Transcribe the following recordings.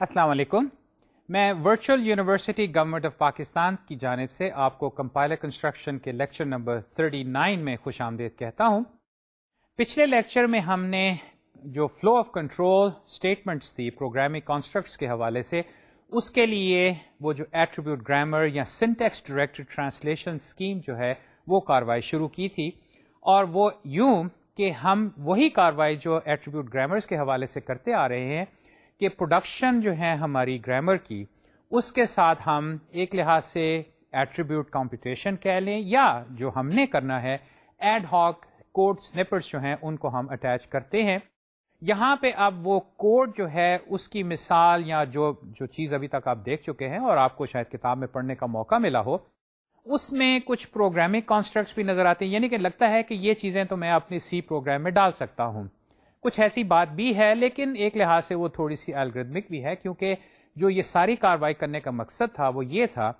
السلام علیکم۔ میں virtual university government of Pakistan کی جانب سے آپ کو کمپائلر کنسٹرکشن کے لیکچر نمبر 39 میں خوش آمدید کہتا ہوں۔ پچھلے لیکچر میں ہم نے جو فلو آف کنٹرول اسٹیٹمنٹس تھی پروگرامی کانسٹرکٹس کے حوالے سے، اس کے لیے وہ جو ایٹریبیوٹ گرامر یا سنٹیکس ڈائریکٹڈ ٹرانسلیشن اسکیم جو ہے، وہ کاروائی شروع کی تھی۔ اور وہ یوں کہ ہم وہی کاروائی جو ایٹریبیوٹ گرامرس کے حوالے سے کرتے آ رہے ہیں کہ پروڈکشن جو ہے ہماری گرامر کی، اس کے ساتھ ہم ایک لحاظ سے ایٹریبیوٹ کمپٹیشن کہہ لیں یا جو ہم نے کرنا ہے ایڈ ہاک کوڈ سنپرس جو ہیں ان کو ہم اٹیچ کرتے ہیں۔ یہاں پہ اب وہ کوڈ جو ہے اس کی مثال یا جو جو چیز ابھی تک آپ دیکھ چکے ہیں اور آپ کو شاید کتاب میں پڑھنے کا موقع ملا ہو، اس میں کچھ پروگرامنگ کانسٹرکٹس بھی نظر آتے ہیں۔ یعنی کہ لگتا ہے کہ یہ چیزیں تو میں اپنی سی پروگرام میں ڈال سکتا ہوں۔ کچھ ایسی بات بھی ہے، لیکن ایک لحاظ سے وہ تھوڑی سی الگریدمک بھی ہے، کیونکہ جو یہ ساری کاروائی کرنے کا مقصد تھا، وہ یہ تھا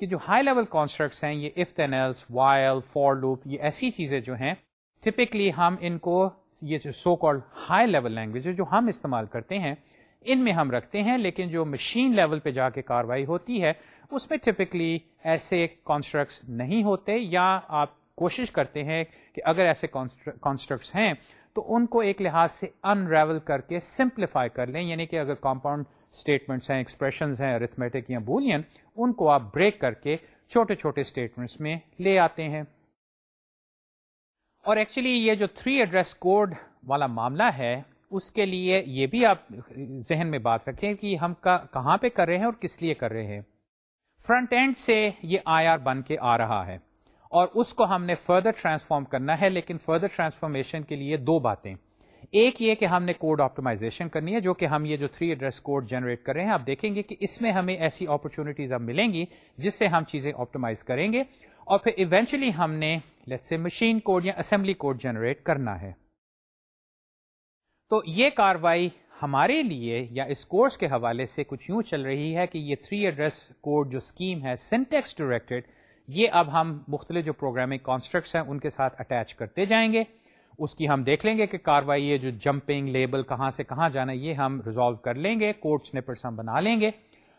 کہ جو ہائی لیول کانسٹرکٹس ہیں، یہ if then else while for loop یہ ایسی چیزیں جو ہیں ٹپکلی ہم ان کو یہ جو so called high level language جو ہم استعمال کرتے ہیں، ان میں ہم رکھتے ہیں، لیکن جو مشین لیول پہ جا کے کاروائی ہوتی ہے، اس میں ٹپکلی ایسے کانسٹرکٹس نہیں ہوتے، یا آپ کوشش کرتے ہیں کہ اگر ایسے کانسٹرکٹس ہیں تو ان کو ایک لحاظ سے انریول کر کے سمپلیفائی کر لیں یعنی کہ اگر کمپاؤنڈ اسٹیٹمنٹس ہیں ایکسپریشنز ہیں ارتھمیٹک یا بولین ان کو آپ بریک کر کے چھوٹے چھوٹے اسٹیٹمنٹس میں لے آتے ہیں۔ اور ایکچولی یہ جو تھری ایڈریس کوڈ والا معاملہ ہے، اس کے لیے یہ بھی آپ ذہن میں بات رکھیں کہ ہم کہاں پہ کر رہے ہیں اور کس لیے کر رہے ہیں۔ فرنٹ اینڈ سے یہ آئی آر بن کے آ رہا ہے۔ اور اس کو ہم نے فردر ٹرانسفارم کرنا ہے، لیکن فردر ٹرانسفارمیشن کے لیے دو باتیں۔ ایک یہ کہ ہم نے کوڈ آپٹمائزیشن کرنی ہے، جو کہ ہم یہ جو تھری ایڈریس کوڈ جنریٹ کر رہے ہیں، آپ دیکھیں گے کہ اس میں ہمیں ایسی اپرچونیٹیز اب ملیں گی جس سے ہم چیزیں آپٹمائز کریں گے۔ اور پھر ایونچولی ہم نے لیٹ سے مشین کوڈ یا اسمبلی کوڈ جنریٹ کرنا ہے۔ تو یہ کاروائی ہمارے لیے یا اس کورس کے حوالے سے کچھ یوں چل رہی ہے کہ یہ تھری ایڈریس کوڈ جو اسکیم ہے سینٹیکس ڈائریکٹڈ یہ اب ہم مختلف جو پروگرامنگ کانسٹرکٹس ہیں، ان کے ساتھ اٹیچ کرتے جائیں گے۔ اس کی ہم دیکھ لیں گے کہ کاروائی، یہ جو جمپنگ لیبل کہاں سے کہاں جانا یہ ہم ریزالو کر لیں گے کوڈ سنپرس ہم بنا لیں گے۔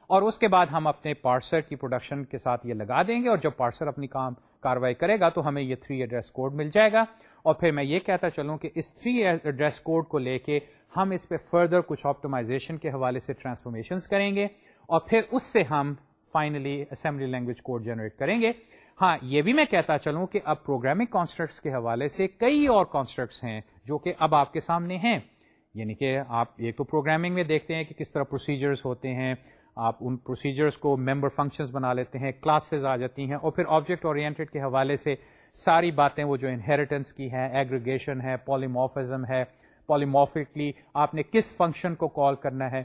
اور اس کے بعد ہم اپنے پارسر کی پروڈکشن کے ساتھ یہ لگا دیں گے۔ اور جب پارسر اپنی کام کاروائی کرے گا تو ہمیں یہ تھری ایڈریس کوڈ مل جائے گا۔ اور پھر میں یہ کہتا چلوں کہ اس تھری ایڈریس کوڈ کو لے کے ہم اس پہ فردر کچھ آپٹمائزیشن کے حوالے سے ٹرانسفارمیشن کریں گے۔ اور پھر اس سے ہم finally assembly language code generate کریں گے۔ ہاں یہ بھی میں کہتا چلوں کہ اب پروگرامنگ کانسٹرکٹس کے حوالے سے کئی اور کانسٹرکٹس ہیں جو کہ اب آپ کے سامنے ہیں۔ یعنی کہ آپ ایک تو پروگرامنگ میں دیکھتے ہیں کہ کس طرح پروسیجرز ہوتے ہیں۔ آپ ان پروسیجرز کو ممبر فنکشنز بنا لیتے ہیں کلاسز آ جاتی ہیں اور پھر آبجیکٹ اورینٹیڈ کے حوالے سے ساری باتیں وہ جو انہیریٹنس کی ہیں ایگریگیشن ہے پالیموفزم ہے پالیموفکلی آپ نے کس فنکشن کو کال کرنا ہے۔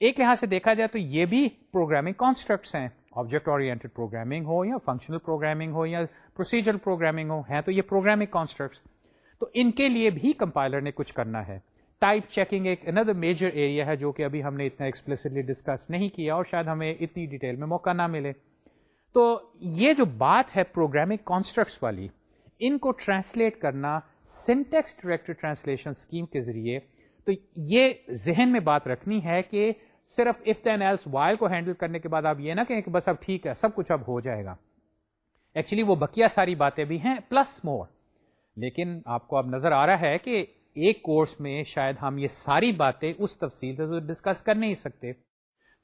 ایک لحاظ سے دیکھا جائے تو یہ بھی پروگرامنگ کانسٹرکٹس ہیں۔ آبجیکٹ اورینٹیڈ پروگرامنگ ہو یا فنکشنل پروگرامنگ ہو یا پروسیجر پروگرامنگ ہو ہے تو یہ پروگرامنگ کانسٹرکٹس تو ان کے لیے بھی کمپائلر نے کچھ کرنا ہے۔ ٹائپ چیکنگ ایک اندر میجر ایریا ہے جو کہ ابھی ہم نے اتنا ایکسپلسٹلی ڈسکس نہیں کیا اور شاید ہمیں اتنی ڈیٹیل میں موقع نہ ملے۔ تو یہ جو بات ہے پروگرامنگ کانسٹرکٹس والی، ان کو ٹرانسلیٹ کرنا سینٹیکس ڈائریکٹر ٹرانسلیشن اسکیم کے ذریعے، تو یہ ذہن میں بات رکھنی ہے کہ صرف اف دین ایلس وائل کو ہینڈل کرنے کے بعد آپ یہ نہ کہیں کہ بس اب ٹھیک ہے، سب کچھ اب ہو جائے گا۔ ایکچولی وہ بکیا ساری باتیں بھی ہیں پلس مور لیکن آپ کو اب نظر آ رہا ہے کہ ایک کورس میں شاید ہم یہ ساری باتیں اس تفصیل سے ڈسکس کر نہیں سکتے۔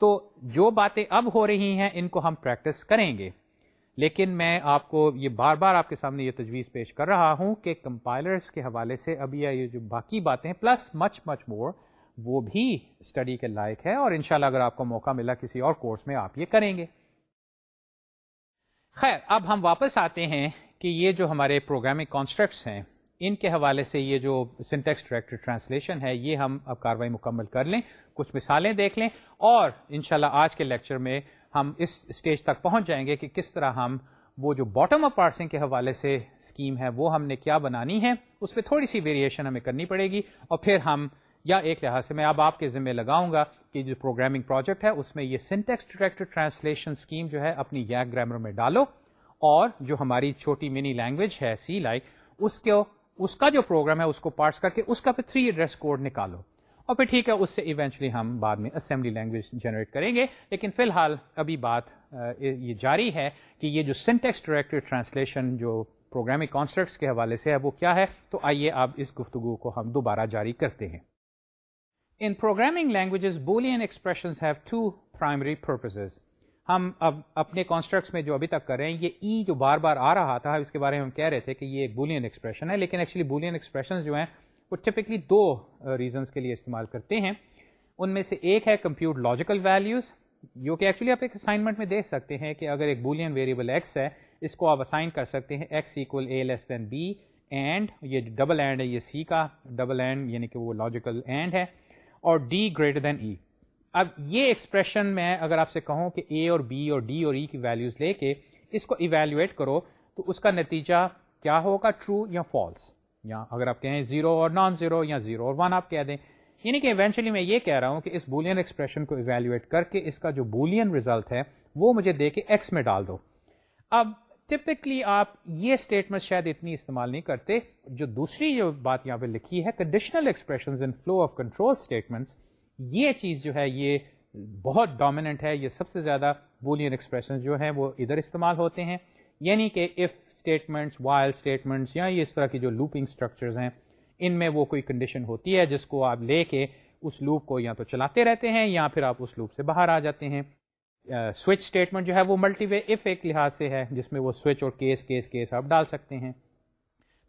تو جو باتیں اب ہو رہی ہیں، ان کو ہم پریکٹس کریں گے۔ لیکن میں آپ کو یہ بار بار آپ کے سامنے یہ تجویز پیش کر رہا ہوں کہ کمپائلرز کے حوالے سے ابھی یہ جو باقی باتیں پلس مچ مچ مور وہ بھی اسٹڈی کے لائق ہے اور انشاءاللہ اگر آپ کو موقع ملا کسی اور کورس میں آپ یہ کریں گے۔ خیر، اب ہم واپس آتے ہیں کہ یہ جو ہمارے پروگرامنگ کانسٹرکٹس ہیں، ان کے حوالے سے یہ جو سنٹیکس ڈائریکٹر ٹرانسلیشن ہے، یہ ہم اب کاروائی مکمل کر لیں، کچھ مثالیں دیکھ لیں اور انشاءاللہ آج کے لیکچر میں ہم اس اسٹیج تک پہنچ جائیں گے کہ کس طرح ہم وہ جو باٹم اپ پارسنگ کے حوالے سے اسکیم ہے، وہ ہم نے کیا بنانی ہے، اس پہ تھوڑی سی ویریشن ہمیں کرنی پڑے گی اور پھر ہم یا ایک لحاظ سے میں اب آپ کے ذمہ لگاؤں گا کہ جو پروگرامنگ پروجیکٹ ہے، اس میں یہ سنٹیکس ڈائریکٹر ٹرانسلیشن اسکیم جو ہے اپنی یک گرامر میں ڈالو اور جو ہماری چھوٹی منی لینگویج ہے سی لائک اس کو، اس کا جو پروگرام ہے، اس کو پارس کر کے اس کا پھر تھری ایڈریس کوڈ نکالو اور پھر ٹھیک ہے، اس سے ایونچولی ہم بعد میں اسمبلی لینگویج جنریٹ کریں گے۔ لیکن فی الحال ابھی بات یہ جاری ہے کہ یہ جو سنٹیکس ڈائریکٹر ٹرانسلیشن جو پروگرامنگ کانسٹرکٹس کے حوالے سے ہے، وہ کیا ہے؟ تو آئیے اب اس گفتگو کو ہم دوبارہ جاری کرتے ہیں۔ In programming languages boolean expressions have two primary purposes ہم اب اپنے کانسٹرکٹس میں جو ابھی تک کر رہے ہیں، یہ ای e جو بار بار آ رہا تھا، اس کے بارے میں ہم کہہ رہے تھے کہ یہ ایک بولین ایکسپریشن ہے، لیکن ایکچولی بولین ایکسپریشن جو ہیں، وہ ٹپکلی دو ریزنس کے لیے استعمال کرتے ہیں۔ ان میں سے ایک ہے کمپیوٹ لاجیکل ویلیوز جو کہ ایکچولی آپ ایک اسائنمنٹ میں دیکھ سکتے ہیں کہ اگر ایک بولین ویریبل ایکس ہے، اس کو آپ اسائن کر سکتے ہیں X equal A less than B and یہ ڈبل اینڈ ہے، یہ سی کا ڈبل اینڈ یعنی کہ وہ لاجیکل اینڈ ہے۔ اور ڈی گریٹر دین ای اب یہ ایکسپریشن میں اگر آپ سے کہوں کہ اے اور بی اور ڈی اور ای e کی ویلیوز لے کے اس کو ایویلویٹ کرو تو اس کا نتیجہ کیا ہوگا؟ ٹرو یا فالس یا اگر آپ کہیں زیرو اور نان زیرو یا زیرو اور ون آپ کہہ دیں یعنی کہ ایونچولی میں یہ کہہ رہا ہوں کہ اس بولین ایکسپریشن کو ایویلویٹ کر کے اس کا جو بولین ریزلٹ ہے وہ مجھے دے کے ایکس میں ڈال دو۔ اب ٹپکلی آپ یہ اسٹیٹمنٹ شاید اتنی استعمال نہیں کرتے، جو دوسری جو بات یہاں پہ لکھی ہے conditional expression in flow of control statements یہ چیز جو ہے، یہ بہت ڈومیننٹ ہے، یہ سب سے زیادہ بولین ایکسپریشن جو ہیں، وہ ادھر استعمال ہوتے ہیں۔ یعنی کہ اف اسٹیٹمنٹس وائل اسٹیٹمنٹس یا یہ اس طرح کی جو لوپنگ اسٹرکچرز ہیں، ان میں وہ کوئی کنڈیشن ہوتی ہے جس کو آپ لے کے اس لوپ کو یا تو چلاتے رہتے ہیں یا پھر آپ اس لوپ سے باہر آ جاتے ہیں۔ سوئچ uh, اسٹیٹمنٹ جو ہے وہ ملٹی وے اف ایک لحاظ سے ہے جس میں وہ سوئچ اور کیس کیس کیس آپ ڈال سکتے ہیں۔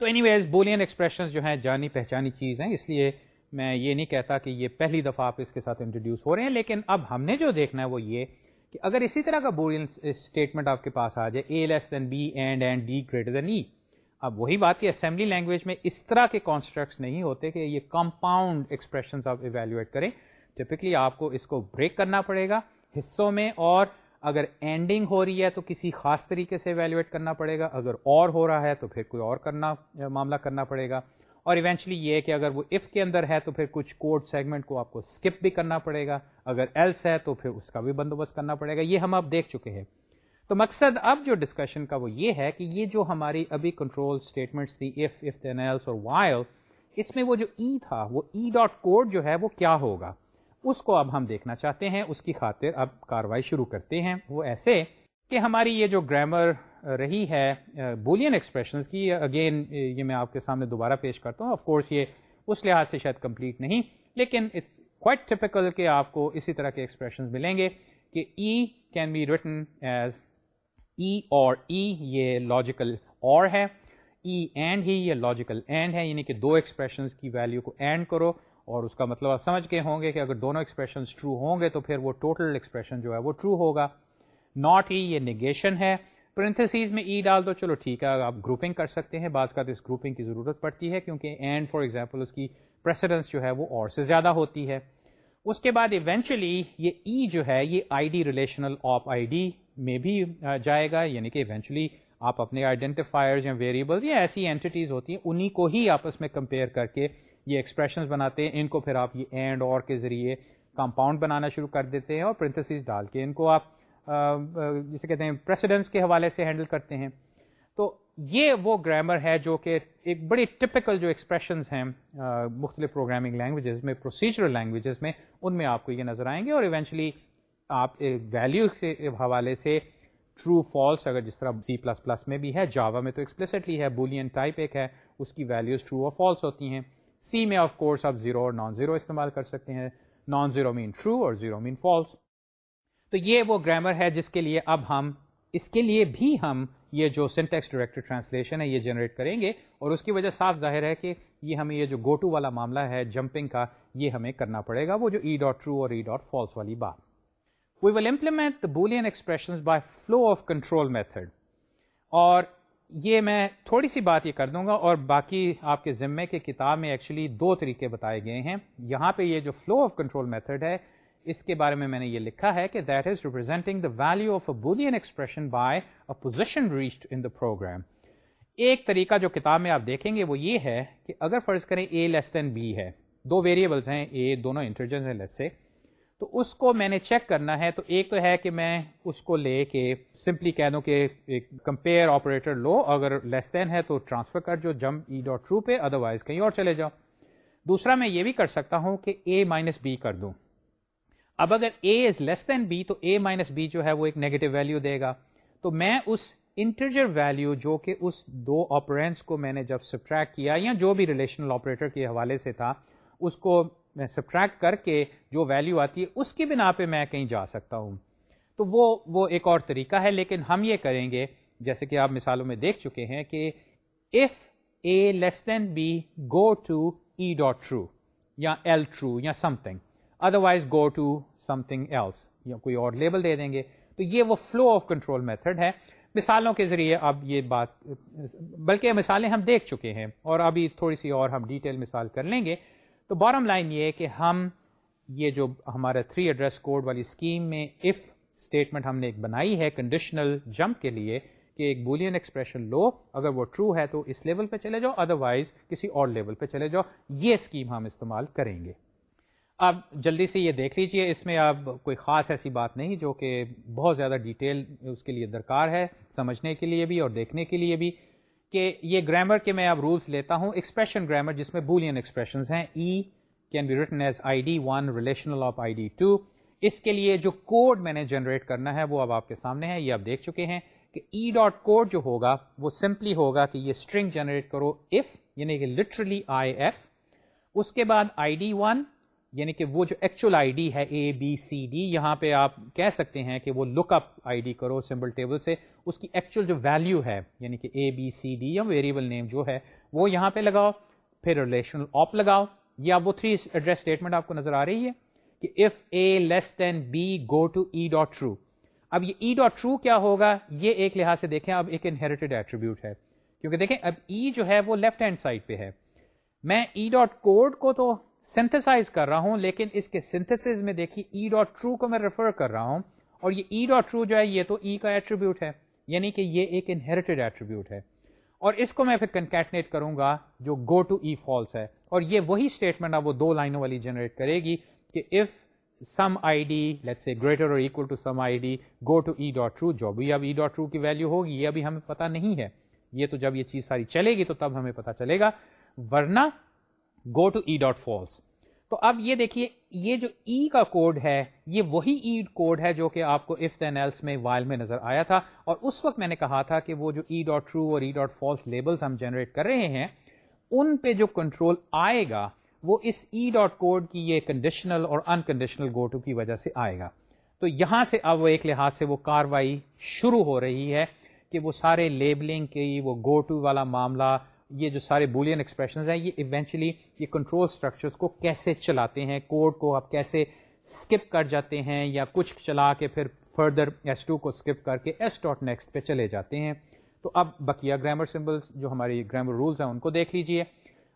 تو اینی ویز بولین ایکسپریشن جو ہیں جانی پہچانی چیز ہیں اس لیے میں یہ نہیں کہتا کہ یہ پہلی دفعہ آپ اس کے ساتھ انٹروڈیوس ہو رہے ہیں لیکن اب ہم نے جو دیکھنا ہے وہ یہ کہ اگر اسی طرح کا بولین اسٹیٹمنٹ آپ کے پاس آ جائے A less than B and and D greater than E اب وہی بات کہ اسمبلی لینگویج میں اس طرح کے کانسٹرکٹس نہیں ہوتے کہ یہ کمپاؤنڈ ایکسپریشن آپ ایویلویٹ کریں۔ ٹپکلی آپ کو اس کو بریک کرنا پڑے گا۔ حصوں میں اور اگر اینڈنگ ہو رہی ہے تو کسی خاص طریقے سے ایویلویٹ کرنا پڑے گا، اگر اور ہو رہا ہے تو پھر کوئی اور کرنا، معاملہ کرنا پڑے گا۔ اور ایونچلی یہ کہ اگر وہ اف کے اندر ہے تو پھر کچھ کوڈ سیگمنٹ کو آپ کو اسکپ بھی کرنا پڑے گا۔ اگر ایلس ہے تو پھر اس کا بھی بندوبست کرنا پڑے گا۔ یہ ہم اب دیکھ چکے ہیں۔ تو مقصد اب جو ڈسکشن کا وہ یہ ہے کہ یہ جو ہماری ابھی کنٹرول اسٹیٹمنٹس تھی اف اف دین ایلس اور وائل اس میں وہ جو ای e تھا، وہ ای ڈاٹ کوڈ جو ہے وہ کیا ہوگا؟ اس کو اب ہم دیکھنا چاہتے ہیں، اس کی خاطر اب کاروائی شروع کرتے ہیں۔ وہ ایسے کہ ہماری یہ جو گرامر رہی ہے بولین ایکسپریشنز کی، اگین یہ میں آپ کے سامنے دوبارہ پیش کرتا ہوں۔ آف کورس یہ اس لحاظ سے شاید کمپلیٹ نہیں، لیکن اٹس کوائٹ ٹپیکل کہ آپ کو اسی طرح کے ایکسپریشنز ملیں گے کہ E can be written as E or E یہ لاجیکل اور ہے۔ e ای اینڈ ہی، یہ لاجیکل اینڈ ہے یعنی کہ دو ایکسپریشنز کی ویلیو کو اینڈ کرو۔ اور اس کا مطلب آپ سمجھ کے ہوں گے کہ اگر دونوں ایکسپریشنز ٹرو ہوں گے تو پھر وہ ٹوٹل ایکسپریشن جو ہے وہ ٹرو ہوگا۔ ناٹ ای e, یہ نیگیشن ہے۔ پرنتھسیز میں ای ڈال دو۔ چلو ٹھیک ہے، آپ گروپنگ کر سکتے ہیں۔ بعض کا اس گروپنگ کی ضرورت پڑتی ہے کیونکہ اینڈ فار ایگزامپل اس کی پریسیڈنس جو ہے وہ اور سے زیادہ ہوتی ہے۔ اس کے بعد ایونچولی یہ ای e جو ہے، یہ I D relational of I D میں بھی جائے گا۔ یعنی کہ ایونچولی آپ اپنے آئیڈینٹیفائر یا ویریبل یا ایسی اینٹیز ہوتی ہیں انہیں کو ہی آپس میں کمپیئر کر کے یہ ایکسپریشنز بناتے ہیں، ان کو پھر آپ یہ اینڈ اور کے ذریعے کمپاؤنڈ بنانا شروع کر دیتے ہیں اور پرنتھسیز ڈال کے ان کو آپ جسے کہتے ہیں پریسیڈنس کے حوالے سے ہینڈل کرتے ہیں۔ تو یہ وہ گرامر ہے جو کہ ایک بڑی ٹپکل جو ایکسپریشنز ہیں مختلف پروگرامنگ لینگویجز میں پروسیجرل لینگویجز میں، ان میں آپ کو یہ نظر آئیں گے اور ایونچولی آپ ویلیو کے حوالے سے ٹرو فالس اگر جس طرح سی پلس پلس میں بھی ہے جاوا میں تو ایکسپلسٹلی ہے بولین ٹائپ ایک ہے، اس کی ویلیوز ٹرو اور فالس ہوتی ہیں۔ سی میں آف کورس آپ زیرو اور نان زیرو استعمال کر سکتے ہیں۔ نان زیرو مین ٹرو اور زیرو مین فالس تو یہ وہ گرامر ہے جس کے لیے اب ہم اس کے لیے بھی ہم یہ جو سنٹیکس ڈائریکٹر ٹرانسلیشن ہے یہ جنریٹ کریں گے۔ اور اس کی وجہ صاف ظاہر ہے کہ یہ ہمیں یہ جو گو ٹو والا معاملہ ہے جمپنگ کا، یہ ہمیں کرنا پڑے گا۔ وہ جو ای ڈاٹ ٹرو اور ای ڈاٹ فالس والی بات۔ We will implement the boolean expression by flow of control method اور یہ میں تھوڑی سی بات یہ کر دوں گا اور باقی آپ کے ذمے کے کتاب میں ایکچولی دو طریقے بتائے گئے ہیں۔ یہاں پہ یہ جو فلو آف کنٹرول میتھڈ ہے، اس کے بارے میں میں نے یہ لکھا ہے کہ that is representing the value of a boolean expression by a position reached in the program ایک طریقہ جو کتاب میں آپ دیکھیں گے وہ یہ ہے کہ اگر فرض کریں اے لیس دین بی ہے، دو ویریبلس ہیں اے دونوں انٹرجنس ہیں لیس سے تو اس کو میں نے چیک کرنا ہے تو ایک تو ہے کہ میں اس کو لے کے سمپلی کہہ دوں کہ کمپیئر آپریٹر لو، اگر لیس دین ہے تو ٹرانسفر کر جو جمپ ای ڈاٹ ٹرو پہ ادر وائز کہیں اور چلے جاؤ۔ دوسرا میں یہ بھی کر سکتا ہوں کہ اے مائنس بی کر دوں۔ اب اگر اے از لیس دین بی تو اے مائنس بی جو ہے وہ ایک نیگیٹو ویلو دے گا۔ تو میں اس انٹرجر ویلو جو کہ اس دو آپرینس کو میں نے جب سبٹریکٹ کیا یا جو بھی ریلیشنل آپریٹر کے حوالے سے تھا، اس کو میں سبٹریکٹ کر کے جو ویلو آتی ہے، اس کی بنا پہ میں کہیں جا سکتا ہوں۔ تو وہ وہ ایک اور طریقہ ہے، لیکن ہم یہ کریں گے، جیسے کہ آپ مثالوں میں دیکھ چکے ہیں کہ if A less than B go to E dot true یا ایل ٹرو یا something otherwise go to something else یا کوئی اور لیبل دے دیں گے۔ تو یہ وہ فلو آف کنٹرول میتھڈ ہے۔ مثالوں کے ذریعے اب یہ بات، بلکہ مثالیں ہم دیکھ چکے ہیں، اور ابھی تھوڑی سی اور ہم ڈیٹیل مثال کر لیں گے۔ تو بارم لائن یہ ہے کہ ہم یہ جو ہمارا تھری ایڈریس کوڈ والی اسکیم میں اف اسٹیٹمنٹ ہم نے ایک بنائی ہے کنڈیشنل جمپ کے لیے کہ ایک بولین ایکسپریشن لو، اگر وہ ٹرو ہے تو اس لیول پہ چلے جاؤ ادر وائز کسی اور لیول پہ چلے جاؤ، یہ اسکیم ہم استعمال کریں گے۔ اب جلدی سے یہ دیکھ لیجیے، اس میں اب کوئی خاص ایسی بات نہیں جو کہ بہت زیادہ ڈیٹیل اس کے لیے درکار ہے، سمجھنے کے لیے بھی اور دیکھنے کے لیے بھی۔ کہ یہ گرامر کے میں اب رولس لیتا ہوں ایکسپریشن گرامر جس میں بولین ایکسپریشنز ہیں E can be written as I D one relational of I D two اس کے لیے جو کوڈ میں نے جنریٹ کرنا ہے، وہ اب آپ کے سامنے ہے، یہ آپ دیکھ چکے ہیں کہ ای ڈاٹ کوڈ جو ہوگا، وہ سمپلی ہوگا کہ یہ اسٹرنگ جنریٹ کرو اف یعنی کہ لٹرلی آئی ایف اس کے بعد آئی ڈی ون یعنی کہ وہ جو ایکچوئل آئی ڈی ہے اے بی سی ڈی یہاں پہ آپ کہہ سکتے ہیں کہ وہ لک اپ آئی ڈی کرو سمبل ٹیبل سے، اس کی ایکچوئل جو ویلو ہے یعنی کہ اے بی سی ڈی یا ویریبل نیم جو ہے، وہ یہاں پہ لگاؤ، پھر ریلیشنل آپ لگاؤ یا وہ تھری ایڈریس اسٹیٹمنٹ آپ کو نظر آ رہی ہے کہ if A less than B go to E dot true اب یہ ای ڈاٹ ٹرو کیا ہوگا؟ یہ ایک لحاظ سے دیکھیں، اب ایک انہیریٹڈ ایٹریبیوٹ ہے۔ کیونکہ دیکھیں، اب ای e جو ہے وہ لیفٹ ہینڈ سائڈ پہ ہے۔ میں ای ڈاٹ کوڈ کو تو سنتھسائز کر رہا ہوں، لیکن اس کے سنتھس میں دیکھیے ای ڈاٹ ٹرو کو میں ریفر کر رہا ہوں، اور یہ ای ڈاٹ ٹرو جو ہے، یہ تو ای e کا ایٹریبیوٹ ہے یعنی کہ یہ ایک انہیریٹڈ ایٹریبیوٹ ہے۔ اور اس کو میں پھر کنکیٹنیٹ کروں گا جو گو ٹو ای فالس ہے۔ اور یہ وہی اسٹیٹمنٹ اب وہ دو لائنوں والی جنریٹ کرے گی کہ if some I D let's say greater اور equal to some I D go to E dot true جو بھی اب ای ڈاٹ ٹرو کی ویلو ہوگی، یہ ابھی ہمیں پتا نہیں ہے۔ یہ تو جب یہ چیز ساری چلے گی تو تب ہمیں پتا چلے گا۔ ورنہ go to E dot false تو اب یہ دیکھیے، یہ جو ای e کا کوڈ ہے، یہ وہی e ای کوڈ ہے جو کہ آپ کو اف دین ایلس میں وائل میں نظر آیا تھا۔ اور اس وقت میں نے کہا تھا کہ وہ جو ای ڈاٹ ٹرو اور ای ڈاٹ فالس لیبلس ہم جنریٹ کر رہے ہیں، ان پہ جو کنٹرول آئے گا، وہ اس ای ڈاٹ کوڈ کی یہ کنڈیشنل اور انکنڈیشنل گو ٹو کی وجہ سے آئے گا۔ تو یہاں سے اب وہ ایک لحاظ سے وہ کاروائی شروع ہو رہی ہے کہ وہ سارے لیبلنگ کی، وہ گو ٹو والا معاملہ یہ جو سارے بولین ایکسپریشن ہیں، یہ ایونچولی یہ کنٹرول اسٹرکچرس کو کیسے چلاتے ہیں کوڈ کو آپ کیسے اسکپ کر جاتے ہیں یا کچھ چلا کے پھر فردر ایس ٹو کو اسکپ کر کے ایس ڈاٹ نیکسٹ پہ چلے جاتے ہیں۔ تو اب بقیہ گرامر سمبلس جو ہماری گرامر رولس ہیں، ان کو دیکھ لیجیے۔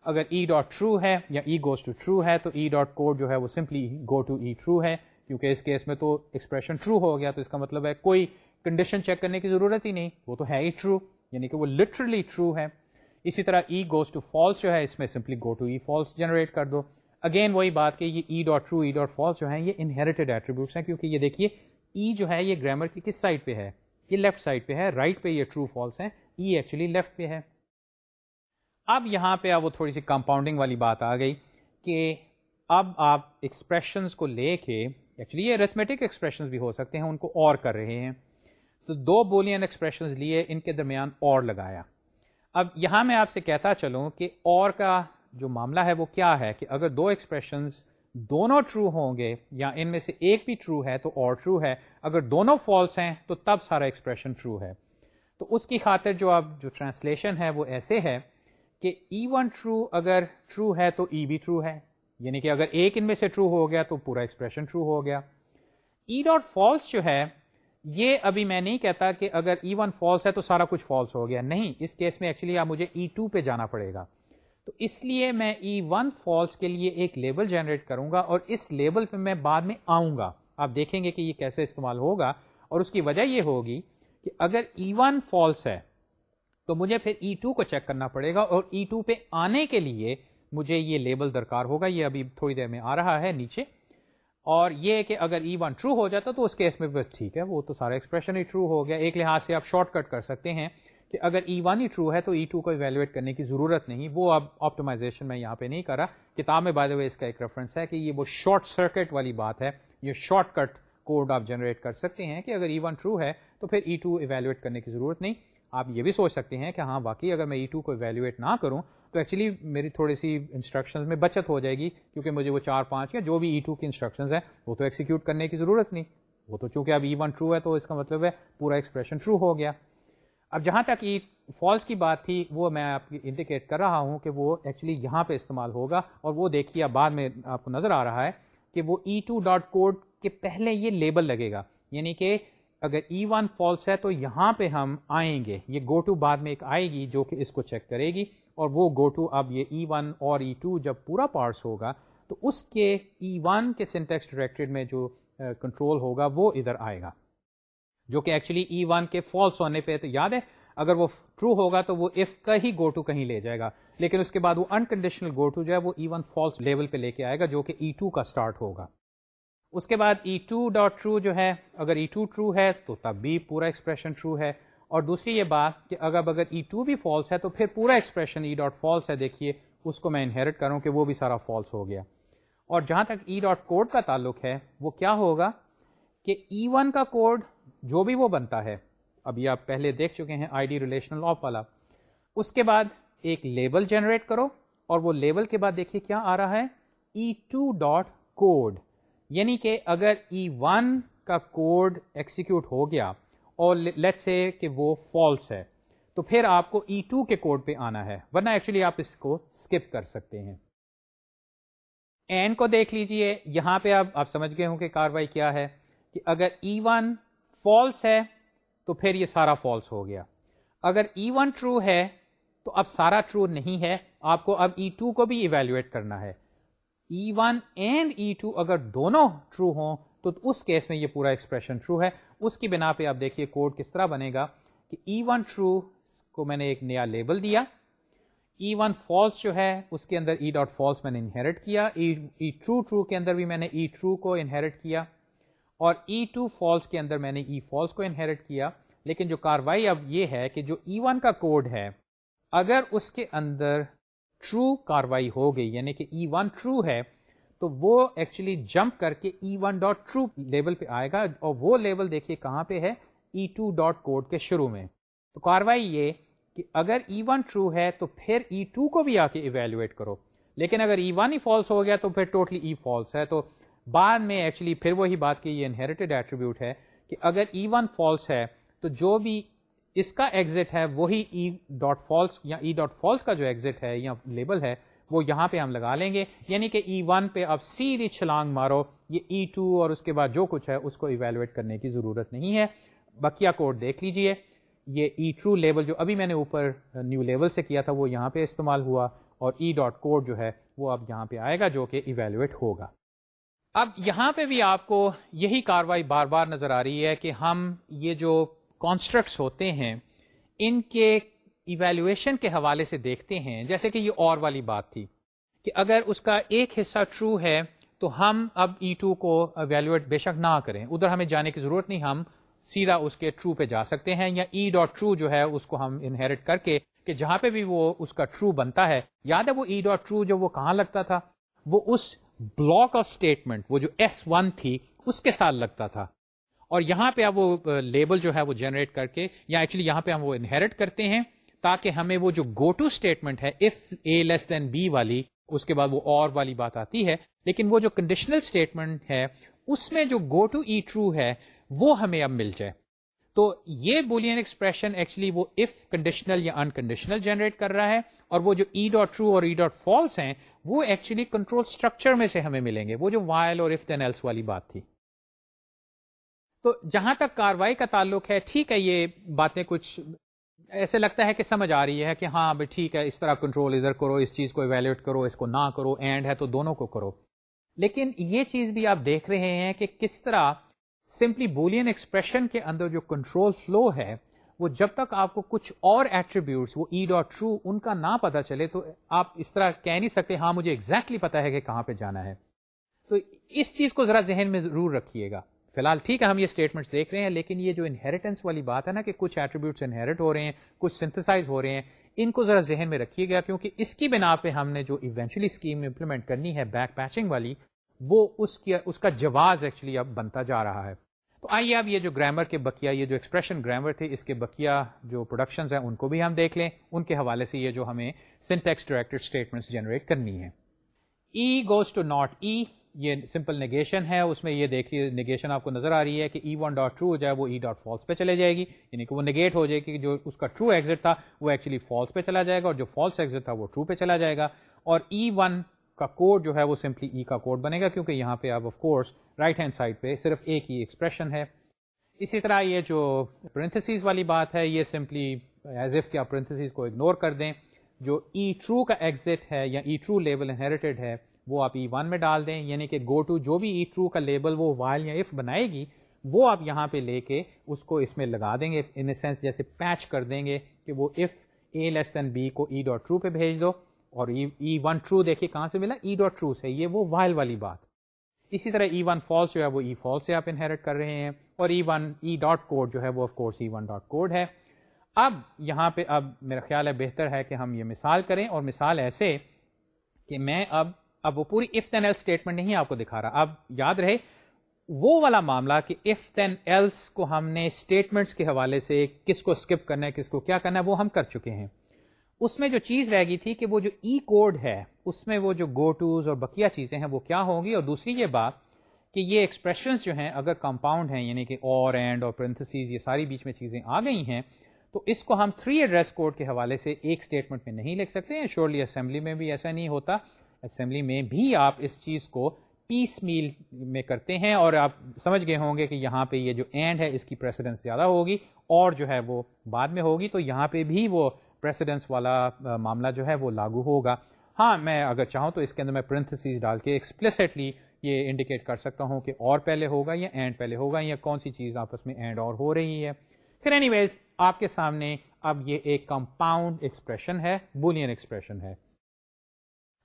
اگر ای ڈاٹ ٹرو ہے یا ای گوز ٹو ٹرو ہے، تو ای ڈاٹ کوڈ جو ہے وہ simply go to E true ہے۔ کیونکہ اس کیس میں تو ایکسپریشن ٹرو ہو گیا، تو اس کا مطلب ہے کوئی کنڈیشن چیک کرنے کی ضرورت ہی نہیں، وہ تو ہے ہی ٹرو یعنی کہ وہ لٹرلی ٹرو ہے۔ اسی طرح ای گوز ٹو فالس جو ہے، اس میں simply go to E false generate کر دو۔ اگین وہی بات کہ یہ E dot true E dot false جو ہے یہ انہیریٹیڈ ایٹریبیوٹس ہیں، کیونکہ یہ دیکھیے ای جو ہے، یہ گرامر کی کس سائڈ پہ ہے؟ یہ لیفٹ سائڈ پہ ہے رائٹ پہ یہ ٹرو فالس ہے ای ایکچولی لیفٹ پہ ہے۔ اب یہاں پہ اب وہ تھوڑی سی کمپاؤنڈنگ والی بات آ گئی کہ اب آپ ایکسپریشنس کو لے کے ایکچولی یہ ریتھمیٹک ایکسپریشن بھی ہو سکتے ہیں، ان کو اور کر رہے ہیں۔ تو دو بولین ایکسپریشن لیے، ان کے درمیان اور لگایا۔ اب یہاں میں آپ سے کہتا چلوں کہ اور کا جو معاملہ ہے وہ کیا ہے کہ اگر دو ایکسپریشنز دونوں ٹرو ہوں گے یا ان میں سے ایک بھی ٹرو ہے تو اور ٹرو ہے، اگر دونوں فالس ہیں تو تب سارا ایکسپریشن ٹرو ہے۔ تو اس کی خاطر جو اب جو ٹرانسلیشن ہے وہ ایسے ہے کہ ای ون ٹرو اگر ٹرو ہے تو ای بھی ٹرو ہے۔ یعنی کہ اگر ایک ان میں سے ٹرو ہو گیا تو پورا ایکسپریشن ٹرو ہو گیا۔ ای ڈاٹ فالس جو ہے یہ ابھی میں نہیں کہتا کہ اگر ای ون فالس ہے تو سارا کچھ فالس ہو گیا۔ نہیں، اس کیس میں ایکچولی آپ مجھے e ای ٹو پہ جانا پڑے گا۔ تو اس لیے میں ای ون فالس کے لیے ایک لیبل جنریٹ کروں گا اور اس لیبل پہ میں بعد میں آؤں گا۔ آپ دیکھیں گے کہ یہ کیسے استعمال ہوگا اور اس کی وجہ یہ ہوگی کہ اگر ای ون فالس ہے تو مجھے پھر e ای ٹو کو چیک کرنا پڑے گا اور e ای ٹو پہ آنے کے لیے مجھے یہ لیبل درکار ہوگا۔ یہ ابھی تھوڑی دیر میں آ رہا ہے، نیچے۔ اور یہ کہ اگر ای ون ٹرو ہو جاتا تو اس کیس میں بس ٹھیک ہے، وہ تو سارا ایکسپریشن ہی ٹرو ہو گیا۔ ایک لحاظ سے آپ شارٹ کٹ کر سکتے ہیں کہ اگر e ای ون ہی ٹرو ہے تو e ای ٹو کو ایویلویٹ کرنے کی ضرورت نہیں۔ وہ اب آپٹمائزیشن میں یہاں پہ نہیں کرا۔ کتاب میں بائے اس کا ایک ریفرنس ہے کہ یہ وہ شارٹ سرکٹ والی بات ہے۔ یہ شارٹ کٹ کوڈ آپ جنریٹ کر سکتے ہیں کہ اگر ای ون ٹرو ہے تو پھر ای ٹو ایویلویٹ کرنے کی ضرورت نہیں۔ آپ یہ بھی سوچ سکتے ہیں کہ ہاں باقی اگر میں e ای ٹو کو ایویلویٹ نہ کروں تو ایکچولی میری تھوڑی سی انسٹرکشن میں بچت ہو جائے گی، کیونکہ مجھے وہ چار پانچ یا جو بھی e ای ٹو کی انسٹرکشن ہیں، وہ تو ایکسیکیوٹ کرنے کی ضرورت نہیں۔ وہ تو چونکہ اب ای ون ٹرو ہے تو اس کا مطلب ہے پورا ایکسپریشن ٹرو ہو گیا۔ اب جہاں تک ای فالس کی بات تھی، وہ میں آپ کی انڈیکیٹ کر رہا ہوں کہ وہ ایکچولی یہاں پہ استعمال ہوگا۔ اور وہ دیکھیے بعد میں آپ کو نظر آ رہا ہے کہ وہ ای ٹو ڈاٹ کوڈ کے پہلے یہ لیبل لگے گا۔ یعنی کہ اگر ای ون فالس ہے تو یہاں پہ ہم آئیں گے۔ یہ گو ٹو بعد میں ایک آئے گی جو کہ اس کو چیک کرے گی۔ اور وہ گو ٹو اب یہ e ای ون اور e ای ٹو جب پورا پارٹس ہوگا، تو اس کے e ای ون کے سینٹیکس ڈائریکٹڈ میں جو کنٹرول ہوگا، وہ ادھر آئے گا۔ جو کہ ایکچولی ای ون کے فالس ہونے پہ، تو یاد ہے، اگر وہ ٹرو ہوگا تو وہ اف کا ہی گو ٹو کہیں لے جائے گا۔ لیکن اس کے بعد وہ انکنڈیشنل گو ٹو جو ہے، وہ ای ون فالس لیول پہ لے کے آئے گا، جو کہ ای ٹو کا اسٹارٹ ہوگا۔ اس کے بعد ای ٹو ڈاٹ ٹرو جو ہے، اگر ای ٹو ٹرو ہے، تو تب بھی پورا ایکسپریشن ٹرو ہے۔ اور دوسری یہ بات کہ اگر اگر e ای ٹو بھی فالس ہے تو پھر پورا ایکسپریشن ای ڈاٹ فالس ہے، دیکھیے، اس کو میں انہیرٹ کروں کہ وہ بھی سارا فالس ہو گیا۔ اور جہاں تک ای ڈاٹ کوڈ کا تعلق ہے، وہ کیا ہوگا کہ e ای ون کا کوڈ جو بھی وہ بنتا ہے، ابھی آپ پہلے دیکھ چکے ہیں آئی ڈی ریلیشنل آف والا، اس کے بعد ایک لیبل جنریٹ کرو اور وہ لیبل کے بعد دیکھیے کیا آ رہا ہے۔ ای ٹو ڈاٹ کوڈ یعنی کہ اگر e ای ون کا کوڈ ایکسیکیوٹ ہو گیا اور لیٹ سے کہ وہ فالس ہے، تو پھر آپ کو e ای ٹو کے کوڈ پہ آنا ہے، ورنہ ایکچولی آپ اس کو اسکپ کر سکتے ہیں۔ این کو دیکھ لیجیے، یہاں پہ اب آپ سمجھ گئے ہوں کہ کاروائی کیا ہے کہ اگر ای ون فالس ہے تو پھر یہ سارا فالس ہو گیا۔ اگر ای ون ٹرو ہے تو اب سارا ٹرو نہیں ہے، آپ کو اب e ای ٹو کو بھی ایویلویٹ کرنا ہے۔ E one and E two اگر دونوں ٹرو ہوں تو اس کیس میں یہ پورا ایکسپریشن ٹرو ہے۔ اس کی بنا پہ آپ دیکھیے کوڈ کس طرح بنے گا کہ ای ون ٹرو کو میں نے ایک نیا لیبل دیا ای ون فالس جو ہے، اس کے اندر ای ڈاٹ فالس میں نے انہیرٹ کیا ای ٹرو ٹرو کے اندر بھی میں نے ای e ٹرو کو انہیرٹ کیا اور ای ٹو فالس کے اندر میں نے ای e فالس کو انہیرٹ کیا۔ لیکن جو کاروائی اب یہ ہے کہ جو e ای ون کا کوڈ ہے، اگر اس کے اندر ٹرو کاروائی ہو گئی یعنی کہ ای ون ٹرو ہے تو وہ ایکچولی جمپ کر کے E one dot true level پہ آئے گا اور وہ لیول دیکھیے کہاں پہ ہے؟ ای ٹو ڈاٹ کوڈ کے شروع میں۔ تو کاروائی یہ کہ اگر ای ون ٹرو ہے تو پھر e ای ٹو کو بھی آ کے ایویلویٹ کرو۔ لیکن اگر e ای ون ہی فالس ہو گیا تو پھر ٹوٹلی ای فالس ہے۔ تو بعد میں ایکچولی پھر وہی بات کی یہ انہیریٹیڈ ایٹریبیوٹ ہے کہ اگر ای ون فالس ہے تو جو بھی اس کا ایگزٹ ہے وہی ای ڈاٹ فالس یا ای ڈاٹ فالس کا جو ایگزٹ ہے یا لیبل ہے وہ یہاں پہ ہم لگا لیں گے۔ یعنی کہ e ای ون پہ اب سیدھی چھلانگ مارو۔ یہ e ای ٹو اور اس کے بعد جو کچھ ہے، اس کو ایویلویٹ کرنے کی ضرورت نہیں ہے۔ بکیا کوڈ دیکھ لیجیے۔ یہ ای ٹرو لیبل جو ابھی میں نے اوپر نیو لیول سے کیا تھا، وہ یہاں پہ استعمال ہوا اور ای ڈاٹ کوڈ جو ہے، وہ اب یہاں پہ آئے گا جو کہ ایویلویٹ ہوگا۔ اب یہاں پہ بھی آپ کو یہی کاروائی بار بار نظر آ رہی ہے کہ ہم یہ جو کانسٹرکٹس ہوتے ہیں، ان کے ایویلویشن کے حوالے سے دیکھتے ہیں، جیسے کہ یہ اور والی بات تھی کہ اگر اس کا ایک حصہ ٹرو ہے تو ہم اب e ای ٹو کو ایویلویٹ بے شک نہ کریں۔ ادھر ہمیں جانے کی ضرورت نہیں، ہم سیدھا اس کے ٹرو پہ جا سکتے ہیں یا ای ڈاٹ ٹرو جو ہے اس کو ہم انہیریٹ کر کے کہ جہاں پہ بھی وہ اس کا ٹرو بنتا ہے۔ یاد ہے وہ ای ڈاٹ ٹرو جو وہ کہاں لگتا تھا؟ وہ اس بلاک آف اسٹیٹمنٹ وہ جو ایس ون تھی، اس کے ساتھ لگتا تھا۔ اور یہاں پہ اب وہ لیبل جو ہے وہ جنریٹ کر کے، یا ایکچولی یہاں پہ ہم وہ انہیریٹ کرتے ہیں۔ تاکہ ہمیں وہ جو گو ٹو اسٹیٹمنٹ ہے if A less than B والی، اس کے بعد وہ اور والی بات آتی ہے، لیکن وہ جو کنڈیشنل اسٹیٹمنٹ ہے، اس میں جو گو ٹو ای ٹرو ہے، وہ ہمیں اب مل جائے۔ تو یہ بولین ایکسپریشن ایکچولی وہ اف کنڈیشنل یا انکنڈیشنل جنریٹ کر رہا ہے، اور وہ جو ای ڈاٹ ٹرو اور ای ڈاٹ فالس ہیں، وہ ایکچولی کنٹرول اسٹرکچر میں سے ہمیں ملیں گے۔ وہ جو وائل اور اف دین ایلس والی بات تھی۔ تو جہاں تک کاروائی کا تعلق ہے، ٹھیک ہے، یہ باتیں کچھ ایسے لگتا ہے کہ سمجھ آ رہی ہے کہ ہاں بھائی ٹھیک ہے، اس طرح کنٹرول ادھر کرو، اس چیز کو ایویلویٹ کرو، اس کو نہ کرو اینڈ ہے تو دونوں کو کرو۔ لیکن یہ چیز بھی آپ دیکھ رہے ہیں کہ کس طرح سمپلی بولین ایکسپریشن کے اندر جو کنٹرول فلو ہے، وہ جب تک آپ کو کچھ اور ایٹریبیوٹس وہ ای ڈاٹ ٹرو ان کا نہ پتا چلے تو آپ اس طرح کہہ نہیں سکتے ہاں مجھے ایگزیکٹلی exactly پتا ہے کہ کہاں پہ جانا ہے۔ تو اس چیز کو ذرا ذہن میں ضرور رکھیے گا۔ فی الحال ٹھیک ہے، ہم یہ اسٹیٹمنٹس دیکھ رہے ہیں، لیکن یہ جو انہیریٹنس والی بات ہے نا کہ کچھ ایٹریبیوٹس انہیریٹ ہو رہے ہیں، کچھ سنتھسائز ہو رہے ہیں، ان کو ذرا ذہن میں رکھیے گا، کیونکہ اس کی بنا پہ ہم نے جو ایونچولی اسکیم امپلیمنٹ کرنی ہے بیک پیچنگ والی، وہ اس کی، اس کا جواز ایکچولی اب بنتا جا رہا ہے۔ تو آئیے اب یہ جو گرامر کے بکیا یہ جو ایکسپریشن گرامر تھے، اس کے بکیا جو پروڈکشنز ہیں، ان کو بھی ہم دیکھ لیں۔ ان کے حوالے سے یہ جو ہمیں سنٹیکس ڈائریکٹڈ اسٹیٹمنٹس جنریٹ کرنی ہے E goes to not E یہ سمپل نیگیشن ہے، اس میں یہ دیکھیے نیگیشن آپ کو نظر آ رہی ہے کہ ای ون ڈاٹ ٹرو ہو جائے، وہ ای ڈاٹ فالس پہ چلے جائے گی یعنی کہ وہ نگیٹ ہو جائے گی جو اس کا ٹرو ایگزٹ تھا، وہ ایکچولی فالس پہ چلا جائے گا اور جو فالس ایگزٹ تھا، وہ ٹرو پہ چلا جائے گا۔ اور e ای ون کا کوڈ جو ہے، وہ سمپلی ای e کا کوڈ بنے گا، کیونکہ یہاں پہ اب of course right hand side پہ صرف ایک ہی ایکسپریشن ہے۔ اسی طرح یہ جو پرنتھسیز والی بات ہے، یہ سمپلی ایز ایف کے آپ پرنتھسیز کو اگنور کر دیں۔ جو e ای ٹرو کا ایگزٹ ہے یا ای ٹرو لیبل انہیریٹڈ ہے وہ آپ ای ون میں ڈال دیں یعنی کہ گو ٹو جو بھی ای ٹرو کا لیبل وہ وائل یا اف بنائے گی، وہ آپ یہاں پہ لے کے اس کو اس میں لگا دیں گے۔ ان اے سینس جیسے پیچ کر دیں گے کہ وہ if A less than be کو ای ڈاٹ ٹرو پہ بھیج دو۔ اور ای ون ٹرو دیکھیے کہاں سے ملا؟ ای ڈاٹ ٹرو سے۔ یہ وہ وائل والی بات۔ اسی طرح ای ون فالس جو ہے وہ e ای فالس سے آپ انہیرٹ کر رہے ہیں۔ اور E one E dot code جو ہے وہ of course E one dot code ہے۔ اب یہاں پہ اب میرا خیال ہے بہتر ہے کہ ہم یہ مثال کریں۔ اور مثال ایسے کہ میں اب اب وہ پوری اف دین ایل اسٹیٹمنٹ نہیں آپ کو دکھا رہا۔ اب یاد رہے، وہ والا معاملہ کہ اف دین ایلس کو ہم نے اسٹیٹمنٹس کے حوالے سے کس کو اسکپ کرنا ہے، کس کو کیا کرنا ہے، وہ ہم کر چکے ہیں۔ اس میں جو چیز رہ گئی تھی کہ وہ جو e ای کوڈ ہے، اس میں وہ جو گو ٹوز اور بقیہ چیزیں ہیں، وہ کیا ہوں گی؟ اور دوسری یہ بات کہ یہ ایکسپریشنز جو ہیں، اگر کمپاؤنڈ ہیں یعنی کہ اور اینڈ اور پرنتھسیز یہ ساری بیچ میں چیزیں آ گئی ہیں، تو اس کو ہم تھری ایڈریس کوڈ کے حوالے سے ایک اسٹیٹمنٹ میں نہیں لکھ سکتے ہیں۔ شیورلی اسمبلی میں بھی ایسا نہیں ہوتا۔ اسمبلی میں بھی آپ اس چیز کو پیس میل میں کرتے ہیں اور آپ سمجھ گئے ہوں گے کہ یہاں پہ یہ جو اینڈ ہے، اس کی پریسیڈنس زیادہ ہوگی اور جو ہے وہ بعد میں ہوگی، تو یہاں پہ بھی وہ پریسیڈنس والا معاملہ جو ہے وہ لاگو ہوگا۔ ہاں میں اگر چاہوں تو اس کے اندر میں پرنتھسیز ڈال کے ایکسپلسٹلی یہ انڈیکیٹ کر سکتا ہوں کہ اور پہلے ہوگا یا اینڈ پہلے ہوگا یا کون سی چیز آپس میں اینڈ اور ہو رہی ہے۔ پھر اینی ویز آپ کے سامنے اب یہ ایک کمپاؤنڈ ایکسپریشن ہے بولین ایکسپریشن ہے۔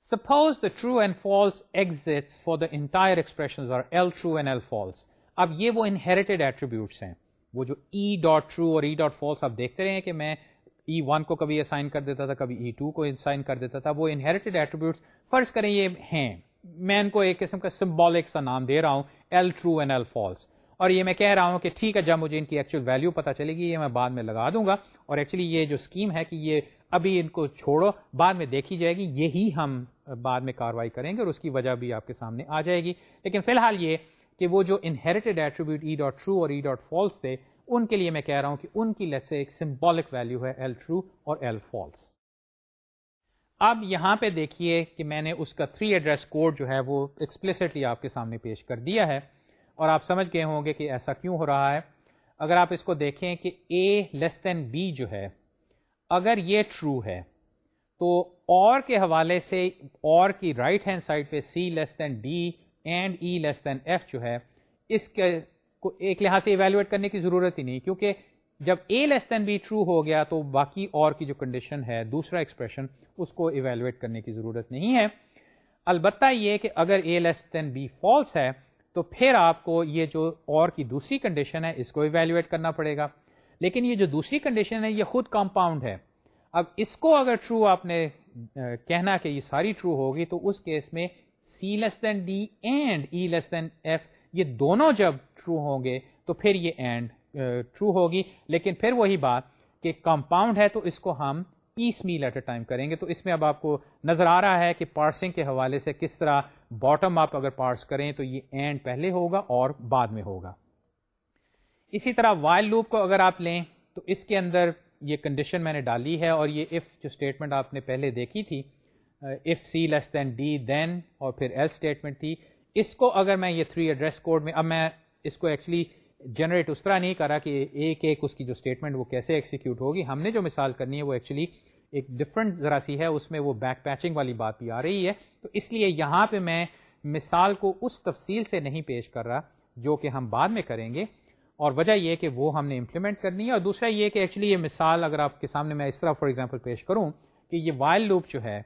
Suppose the true and false exits for the entire expression are L true and L false اب یہ وہ انہیریٹیڈ ایٹریبیوٹس ہیں. وہ جو ای ڈاٹ ٹرو اور ای ڈاٹ فالس آپ دیکھتے رہے ہیں کہ میں e ای ون کو کبھی اسائن کر دیتا تھا، کبھی e ای ٹو کو اسائن کر دیتا تھا، وہ انہیریٹیڈ ایٹریبیوٹس فرض کریں یہ ہیں۔ میں ان کو ایک قسم کا سمبولک سا نام دے رہا ہوں L true and L false اور یہ میں کہہ رہا ہوں کہ ٹھیک ہے، جب مجھے ان کی ایکچوئل ویلو پتا چلے گی، یہ میں بعد میں لگا دوں گا۔ اور ایکچولی یہ جو اسکیم ہے کہ یہ ابھی ان کو چھوڑو، بعد میں دیکھی جائے گی، یہی ہم بعد میں کاروائی کریں گے اور اس کی وجہ بھی آپ کے سامنے آ جائے گی۔ لیکن فی الحال یہ کہ وہ جو inherited attribute E dot true اور ای ڈاٹ فالس تھے، ان کے لیے میں کہہ رہا ہوں کہ ان کی لیٹ سے ایک سمبولک ویلو ہے ایل ٹرو اور ایل فالس اب یہاں پہ دیکھیے کہ میں نے اس کا تھری ایڈریس کوڈ جو ہے وہ ایکسپلسٹلی آپ کے سامنے پیش کر دیا ہے۔ اور آپ سمجھ گئے ہوں گے کہ ایسا کیوں ہو رہا ہے۔ اگر آپ اس کو دیکھیں کہ اے لیس دین بی جو ہے اگر یہ ٹرو ہے، تو اور کے حوالے سے اور کی رائٹ ہینڈ سائڈ پہ C less than D and E less than F جو ہے، اس کے کو ایک لحاظ سے ایویلویٹ کرنے کی ضرورت ہی نہیں، کیونکہ جب اے لیس دین بی ٹرو ہو گیا تو باقی اور کی جو کنڈیشن ہے، دوسرا ایکسپریشن اس کو ایویلویٹ کرنے کی ضرورت نہیں ہے۔ البتہ یہ کہ اگر اے لیس دین بی فالس ہے، تو پھر آپ کو یہ جو اور کی دوسری کنڈیشن ہے، اس کو ایویلویٹ کرنا پڑے گا۔ لیکن یہ جو دوسری کنڈیشن ہے، یہ خود کمپاؤنڈ ہے۔ اب اس کو اگر ٹرو آپ نے کہنا کہ یہ ساری ٹرو ہوگی، تو اس کیس میں C less than D and E less than F یہ دونوں جب ٹرو ہوں گے، تو پھر یہ اینڈ ٹرو ہوگی۔ لیکن پھر وہی بات کہ کمپاؤنڈ ہے، تو اس کو ہم پیس میل ایٹ اے ٹائم کریں گے۔ تو اس میں اب آپ کو نظر آ رہا ہے کہ پارسنگ کے حوالے سے کس طرح باٹم آپ اگر پارس کریں، تو یہ اینڈ پہلے ہوگا اور بعد میں ہوگا۔ اسی طرح وائل لوپ کو اگر آپ لیں تو اس کے اندر یہ کنڈیشن میں نے ڈالی ہے اور یہ اف جو اسٹیٹمنٹ آپ نے پہلے دیکھی تھی if C less than D then اور پھر ایل اسٹیٹمنٹ تھی۔ اس کو اگر میں یہ تھری ایڈریس کوڈ میں، اب میں اس کو ایکچولی جنریٹ اس طرح نہیں کرا کہ ایک ایک اس کی جو اسٹیٹمنٹ وہ کیسے ایکسیکیوٹ ہوگی۔ ہم نے جو مثال کرنی ہے وہ ایکچولی ایک ڈفرنٹ ذرا سی ہے، اس میں وہ بیک پیچنگ والی بات بھی آ رہی ہے۔ تو اس لیے یہاں پہ میں مثال کو اس تفصیل سے نہیں پیش کر رہا جو کہ ہم بعد میں کریں گے۔ اور وجہ یہ کہ وہ ہم نے امپلیمنٹ کرنی ہے اور دوسرا یہ کہ ایکچولی یہ مثال اگر آپ کے سامنے میں اس طرح فار ایگزامپل پیش کروں کہ یہ وائل لوپ جو ہے،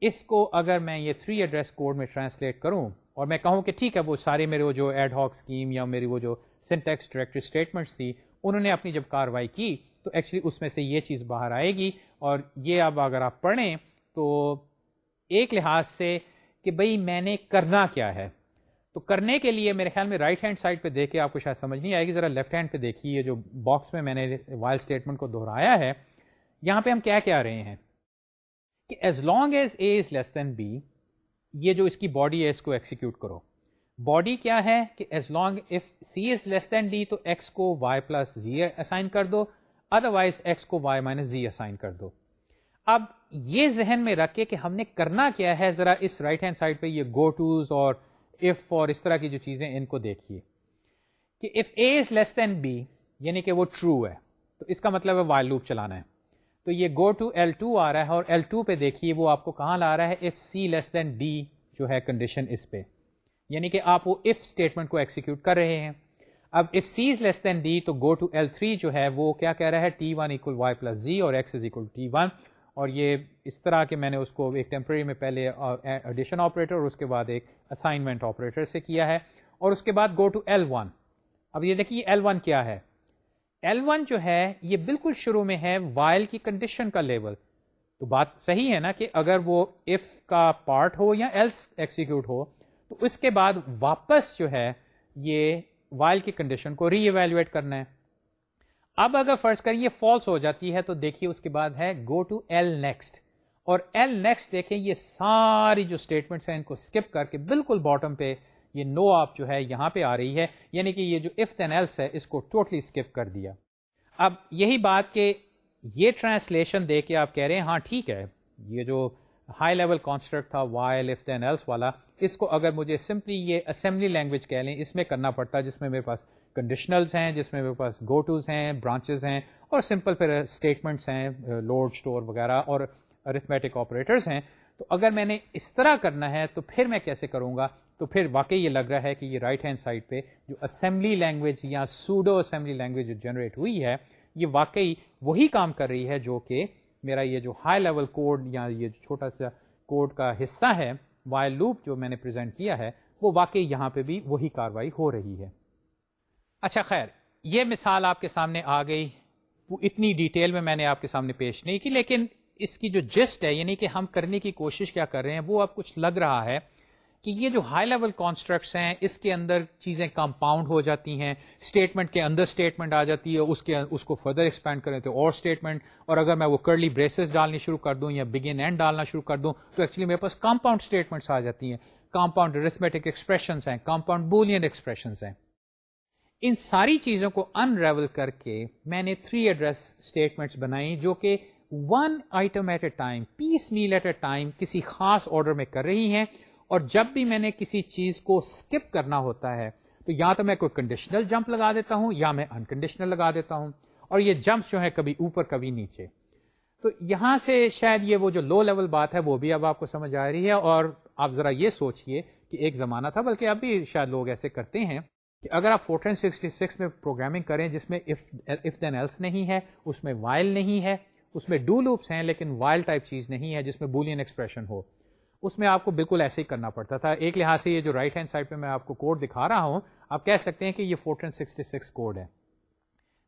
اس کو اگر میں یہ تھری ایڈریس کوڈ میں ٹرانسلیٹ کروں اور میں کہوں کہ ٹھیک ہے، وہ سارے میرے وہ جو ایڈ ہاک اسکیم یا میری وہ جو سنٹیکس ڈائریکٹری اسٹیٹمنٹس تھی، انہوں نے اپنی جب کاروائی کی تو ایکچولی اس میں سے یہ چیز باہر آئے گی۔ اور یہ اب اگر آپ پڑھیں تو ایک لحاظ سے کہ بھئی میں نے کرنا کیا ہے۔ تو کرنے کے لیے میرے خیال میں رائٹ ہینڈ سائڈ پہ دیکھ کے آپ کو شاید سمجھ نہیں آئے گی، ذرا لیفٹ ہینڈ پہ دیکھیے جو باکس میں میں نے وائل اسٹیٹمنٹ کو دہرایا ہے۔ یہاں پہ ہم کیا کیا رہے ہیں؟ کہ as long as A is less than B یہ جو اس کی باڈی ہے، اس کو ایکسیکیوٹ کرو۔ باڈی کیا ہے؟ کہ as long if C is less than D تو ایکس کو وائی پلس زی اسائن کر دو۔ ادر وائز ایکس کو وائی مائنس زی اسائن کر دو۔ اب یہ ذہن میں رکھے کہ ہم نے کرنا کیا ہے، ذرا اس رائٹ ہینڈ سائڈ پہ یہ گو ٹوز اور اف اور اس طرح کی جو چیزیں ان کو دیکھیے کہ if a is less than be یعنی کہ وہ ٹرو ہے، تو اس کا مطلب ہے وائل لوپ چلانا ہے۔ تو یہ گو ٹو ایل ٹو آ رہا ہے اور ایل ٹو پہ دیکھیے وہ آپ کو کہاں لا رہا ہے؟ If C less than D جو ہے کنڈیشن اس پہ۔ یعنی کہ آپ وہ اف اسٹیٹمنٹ کو ایکسیکیوٹ کر رہے ہیں۔ اب if C is less than D تو گو ٹو ایل تھری جو ہے وہ کیا کہہ رہا ہے؟ T one equal Y plus Z اور X is equal T one اور یہ اس طرح کہ میں نے اس کو ایک ٹیمپرری میں پہلے ایڈیشن آپریٹر اور اس کے بعد ایک اسائنمنٹ آپریٹر سے کیا ہے اور اس کے بعد گو ٹو ایل ون اب یہ دیکھیے ایل ون کیا ہے؟ ایل ون جو ہے یہ بالکل شروع میں ہے وائل کی کنڈیشن کا لیول تو بات صحیح ہے نا کہ اگر وہ اف کا پارٹ ہو یا ایلس ایکسیکیوٹ ہو، تو اس کے بعد واپس جو ہے یہ وائل کی کنڈیشن کو ری ایویلویٹ کرنا ہے۔ اب اگر فرض کریں یہ فالس ہو جاتی ہے تو دیکھیے اس کے بعد ہے گو ٹو ایل نیکسٹ اور ایل نیکسٹ دیکھیں یہ ساری جو اسٹیٹمنٹس ہیں ان کو اسکپ کر کے بالکل باٹم پہ یہ نو آپ جو ہے یہاں پہ آ رہی ہے یعنی کہ یہ جو اف دین ایلس ہے اس کو ٹوٹلی اسکپ کر دیا۔ اب یہی بات کہ یہ ٹرانسلیشن دے کے آپ کہہ رہے ہیں ہاں ٹھیک ہے، یہ جو ہائی لیول کانسٹرکٹ تھا وائل اف دین ایلس والا، اس کو اگر مجھے سمپلی یہ اسمبلی لینگویج کہہ لیں، اس میں کرنا پڑتا ہے جس میں میرے پاس کنڈیشنلز ہیں، جس میں میرے پاس گو ٹوز ہیں برانچز ہیں اور سمپل پھر اسٹیٹمنٹس ہیں لوڈ اسٹور وغیرہ اور ارتھمیٹک آپریٹرس ہیں۔ تو اگر میں نے اس طرح کرنا ہے تو پھر میں کیسے کروں گا؟ تو پھر واقعی یہ لگ رہا ہے کہ یہ رائٹ ہینڈ سائڈ پہ جو اسمبلی لینگویج یا سوڈو اسمبلی لینگویج جو جنریٹ ہوئی ہے، یہ واقعی وہی کام کر رہی ہے جو کہ میرا یہ جو ہائی لیول کوڈ یا یہ جو چھوٹا سا کوڈ کا حصہ ہے وائل لوپ جو میں نے پریزنٹ کیا ہے، وہ واقعی یہاں پہ بھی وہی کاروائی ہو رہی ہے۔ اچھا خیر، یہ مثال آپ کے سامنے آ گئی۔ اتنی ڈیٹیل میں میں نے آپ کے سامنے پیش نہیں کی، لیکن اس کی جو جسٹ ہے یعنی کہ ہم کرنے کی کوشش کیا کر رہے ہیں، وہ اب کچھ لگ رہا ہے کہ یہ جو ہائی لیول کانسٹرکٹس ہیں، اس کے اندر چیزیں کمپاؤنڈ ہو جاتی ہیں اسٹیٹمنٹ کے اندر اسٹیٹمنٹ آ جاتی ہے، اس کے اس کو فردر ایکسپینڈ کریں تو اور اسٹیٹمنٹ اور اگر میں وہ کرلی بریسز ڈالنی شروع کر دوں یا بگن اینڈ ڈالنا شروع کر دوں، تو ایکچولی میرے پاس کمپاؤنڈ اسٹیٹمنٹس آ جاتی ہیں۔ کمپاؤنڈ ریتھمیٹک ایکسپریشنس ہیں کمپاؤنڈ بولین ایکسپریشنس ہیں۔ ان ساری چیزوں کو انریول کر کے میں نے تھری ایڈریس اسٹیٹمنٹس بنائی جو کہ one item at a time piecemeal at a time کسی خاص آرڈر میں کر رہی ہیں اور جب بھی میں نے کسی چیز کو اسکپ کرنا ہوتا ہے تو یا تو میں کوئی کنڈیشنل جمپ لگا دیتا ہوں یا میں انکنڈیشنل لگا دیتا ہوں اور یہ جمپس جو ہے کبھی اوپر کبھی نیچے۔ تو یہاں سے شاید یہ وہ جو لو لیول بات ہے وہ بھی اب آپ کو سمجھ آ رہی ہے اور آپ ذرا یہ سوچئے کہ ایک زمانہ تھا بلکہ اب بھی شاید لوگ ایسے کرتے ہیں۔ کہ اگر آپ فورٹین سکسٹی سکس میں پروگرامنگ کریں جس میں اف دین ایلس نہیں ہے، اس میں وائل نہیں ہے، اس میں ڈو لوپس ہیں لیکن وائل ٹائپ چیز نہیں ہے جس میں بولین ایکسپریشن ہو۔ اس میں آپ کو بالکل ایسے ہی کرنا پڑتا تھا۔ ایک لحاظ سے یہ جو رائٹ ہینڈ سائڈ پہ میں آپ کو کوڈ دکھا رہا ہوں، آپ کہہ سکتے ہیں کہ یہ فورٹین سکسٹی سکس کوڈ ہے۔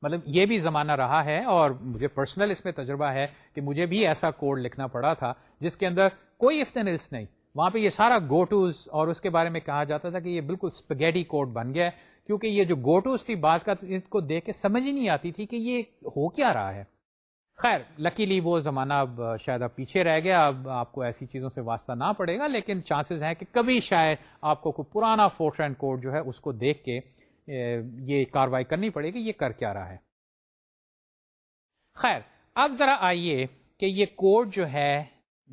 مطلب یہ بھی زمانہ رہا ہے اور مجھے پرسنل اس میں تجربہ ہے کہ مجھے بھی ایسا کوڈ لکھنا پڑا تھا جس کے اندر کوئی افتنلس نہیں۔ وہاں پہ یہ سارا گوٹوز اور اس کے بارے میں کہا جاتا تھا کہ یہ بالکل اسپگیڈی کوڈ بن گیا ہے، کیونکہ یہ جو گوٹوز تھی بات کا کو دیکھ کے سمجھ ہی نہیں آتی تھی کہ یہ ہو کیا رہا ہے۔ خیر لکیلی وہ زمانہ اب شاید اب پیچھے رہ گیا، اب آپ کو ایسی چیزوں سے واسطہ نہ پڑے گا، لیکن چانسز ہیں کہ کبھی شاید آپ کو کوئی پرانا فورٹرین کوڈ جو ہے اس کو دیکھ کے یہ کاروائی کرنی پڑے گی، یہ کر کیا رہا ہے۔ خیر، اب ذرا آئیے کہ یہ کوڈ جو ہے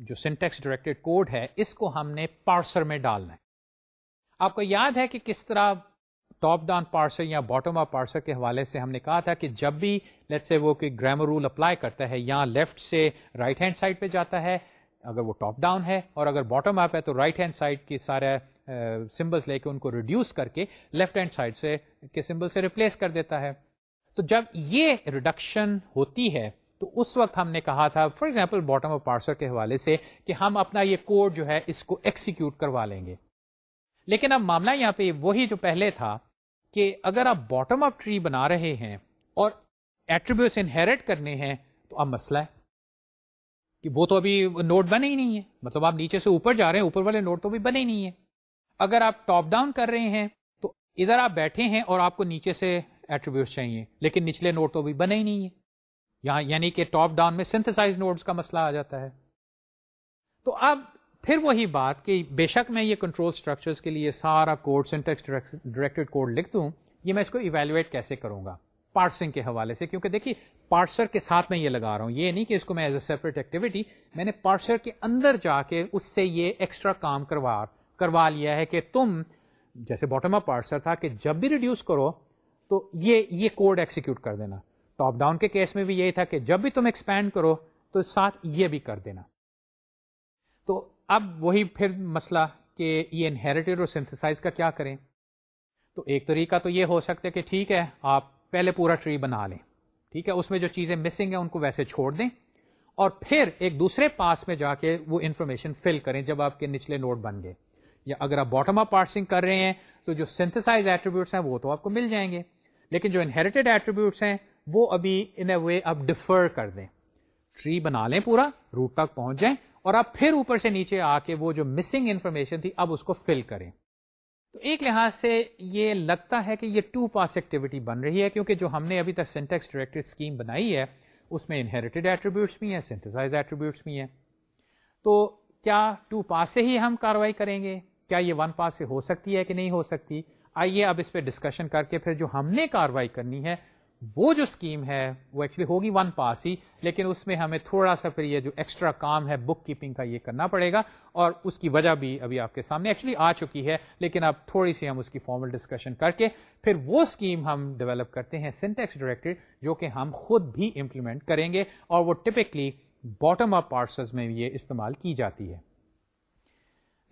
جو سنٹیکس ڈائریکٹڈ کوڈ ہے، اس کو ہم نے پارسر میں ڈالنا ہے۔ آپ کو یاد ہے کہ کس طرح ٹاپ ڈاؤن پارسر یا باٹم اپ پارسر کے حوالے سے ہم نے کہا تھا کہ جب بھی لیٹ سے وہ کوئی گرامر رول اپلائی کرتا ہے یا لیفٹ سے رائٹ ہینڈ سائڈ پہ جاتا ہے، اگر وہ ٹاپ ڈاؤن ہے اور اگر باٹم اپ ہے تو رائٹ ہینڈ سائڈ کے سارے سمبلس لے کے ان کو ریڈیوس کر کے لیفٹ ہینڈ سائڈ سے کے سمبل سے ریپلیس کر دیتا ہے۔ تو جب یہ ریڈکشن ہوتی ہے تو اس وقت ہم نے کہا تھا for example bottom up parser کے حوالے سے کہ ہم اپنا یہ کوڈ جو ہے اس کو ایکسیکیوٹ کروا لیں گے۔ لیکن اب معاملہ یہاں پہ وہی جو پہلے تھا کہ اگر آپ باٹم اپ ٹری بنا رہے ہیں اور ایٹریبیوٹس انہیریٹ کرنے ہیں تو اب مسئلہ ہے کہ وہ تو ابھی نوٹ بنے ہی نہیں ہے۔ مطلب آپ نیچے سے اوپر جا رہے ہیں، اوپر والے نوٹ تو بھی بنے ہی نہیں ہے۔ اگر آپ ٹاپ ڈاؤن کر رہے ہیں تو ادھر آپ بیٹھے ہیں اور آپ کو نیچے سے ایٹریبیوٹس چاہیے، لیکن نچلے نوٹ تو ابھی بنے ہی نہیں ہے۔ یعنی کہ ٹاپ ڈاؤن میں سنتھسائز نوٹس کا مسئلہ آ جاتا ہے۔ تو اب پھر وہی بات کہ بے شک میں یہ کنٹرول اسٹرکچر کے لیے سارا کوڈ سینٹیکس ڈائریکٹڈ کوڈ لکھ دوں، یہ میں اس کو ایویلویٹ کیسے کروں گا؟ پارسنگ کے حوالے سے، کیونکہ دیکھیے پارسر کے ساتھ میں یہ لگا رہا ہوں۔ یہ نہیں کہ اس کو میں ایز اے سیپریٹ ایکٹیویٹی میں نے پارسر کے اندر جا کے اس سے یہ ایکسٹرا کام کروا کروا لیا ہے کہ تم، جیسے باٹم اپ پارسر تھا، کہ جب بھی ریڈیوس کرو تو یہ یہ کوڈ ایکسیکیوٹ کر دینا۔ ٹاپ ڈاؤن کے کیس میں بھی یہی تھا کہ جب بھی تم ایکسپینڈ کرو تو ساتھ یہ بھی کر دینا۔ تو اب وہی پھر مسئلہ کہ یہ انہیریٹیڈ اور سنتھسائز کا کیا کریں۔ تو ایک طریقہ تو یہ ہو سکتا ہے کہ ٹھیک ہے، آپ پہلے پورا ٹری بنا لیں۔ ٹھیک ہے، اس میں جو چیزیں مسنگ ہیں ان کو ویسے چھوڑ دیں۔ اور پھر ایک دوسرے پاس میں جا کے وہ انفارمیشن فل کریں جب آپ کے نچلے نوٹ بن گئے۔ یا اگر آپ باٹم اپ پارسنگ کر رہے ہیں تو جو سنتھسائز ایٹریبیوٹس ہیں وہ تو آپ کو مل جائیں گے۔ لیکن جو انہیریٹیڈ ایٹریبیوٹس ہیں وہ ابھی ان اے وے اب ڈفر کر دیں۔ ٹری بنا لیں پورا روٹ تک پہنچ جائیں اور اب پھر اوپر سے نیچے آ کے وہ جو مسنگ انفارمیشن تھی اب اس کو فل کریں۔ تو ایک لحاظ سے یہ لگتا ہے کہ یہ ٹو پاس ایکٹیویٹی بن رہی ہے کیونکہ جو ہم نے ابھی تک سینٹیکس ڈائریکٹڈ اسکیم بنائی ہے، اس میں انہیریٹیڈ ایٹریبیوٹس بھی ہیں سنتھسائز ایٹریبیوٹس بھی ہیں۔ تو کیا ٹو پاس سے ہی ہم کاروائی کریں گے؟ کیا یہ ون پاس سے ہو سکتی ہے کہ نہیں ہو سکتی؟ آئیے اب اس پہ ڈسکشن کر کے پھر جو ہم نے کاروائی کرنی ہے وہ جو اسکیم ہے، وہ ایکچولی ہوگی ون پاس ہی لیکن اس میں ہمیں تھوڑا سا پھر یہ جو ایکسٹرا کام ہے بک کیپنگ کا یہ کرنا پڑے گا، اور اس کی وجہ بھی ابھی آپ کے سامنے ایکچولی آ چکی ہے، لیکن اب تھوڑی سی ہم اس کی فارمل ڈسکشن کر کے پھر وہ اسکیم ہم ڈیولپ کرتے ہیں سنٹیکس ڈائریکٹڈ جو کہ ہم خود بھی امپلیمنٹ کریں گے، اور وہ ٹپکلی باٹم اپ پارسز میں یہ استعمال کی جاتی ہے۔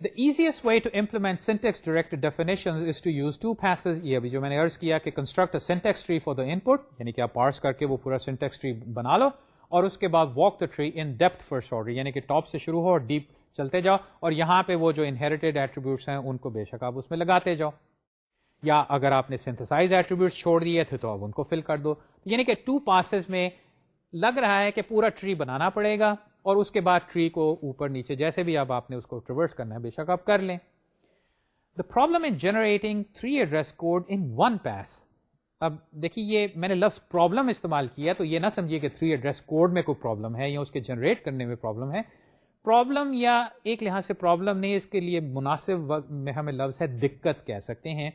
Easiest way to implement syntax direct definition is to use two passes یہ ابھی جو میں نے ارض کیا کہ construct syntax tree for the input یعنی کہ آپ پارس کر کے وہ پورا سینٹیکس ٹری بنا لو، اور اس کے بعد walk the tree in depth first order یعنی کہ ٹاپ سے شروع ہو اور ڈیپ چلتے جاؤ، اور یہاں پہ وہ جو انہیریٹیڈ ایٹریبیوٹس ہیں ان کو بے شک آپ اس میں لگاتے جاؤ۔ یا اگر آپ نے سینتھسائز ایٹریبیوٹس چھوڑ دیے تھے تو آپ ان کو فل کر دو۔ یعنی کہ ٹو پاسز میں لگ رہا ہے کہ پورا ٹری بنانا پڑے گا۔ اور اس کے بعد ٹری کو اوپر نیچے جیسے بھی اب آپ نے اس کو ٹریورس کرنا ہے، بے شک آپ کر لیں۔ The problem in generating three address code in one pass اب دیکھیے، یہ میں نے لفظ پرابلم استعمال کیا تو یہ نہ سمجھیے کہ تھری ایڈریس کوڈ میں کوئی پرابلم ہے یا اس کے جنریٹ کرنے میں پرابلم ہے۔ پرابلم یا ایک لحاظ سے پرابلم نہیں، اس کے لیے مناسب میں ہمیں لفظ ہے دقت کہہ سکتے ہیں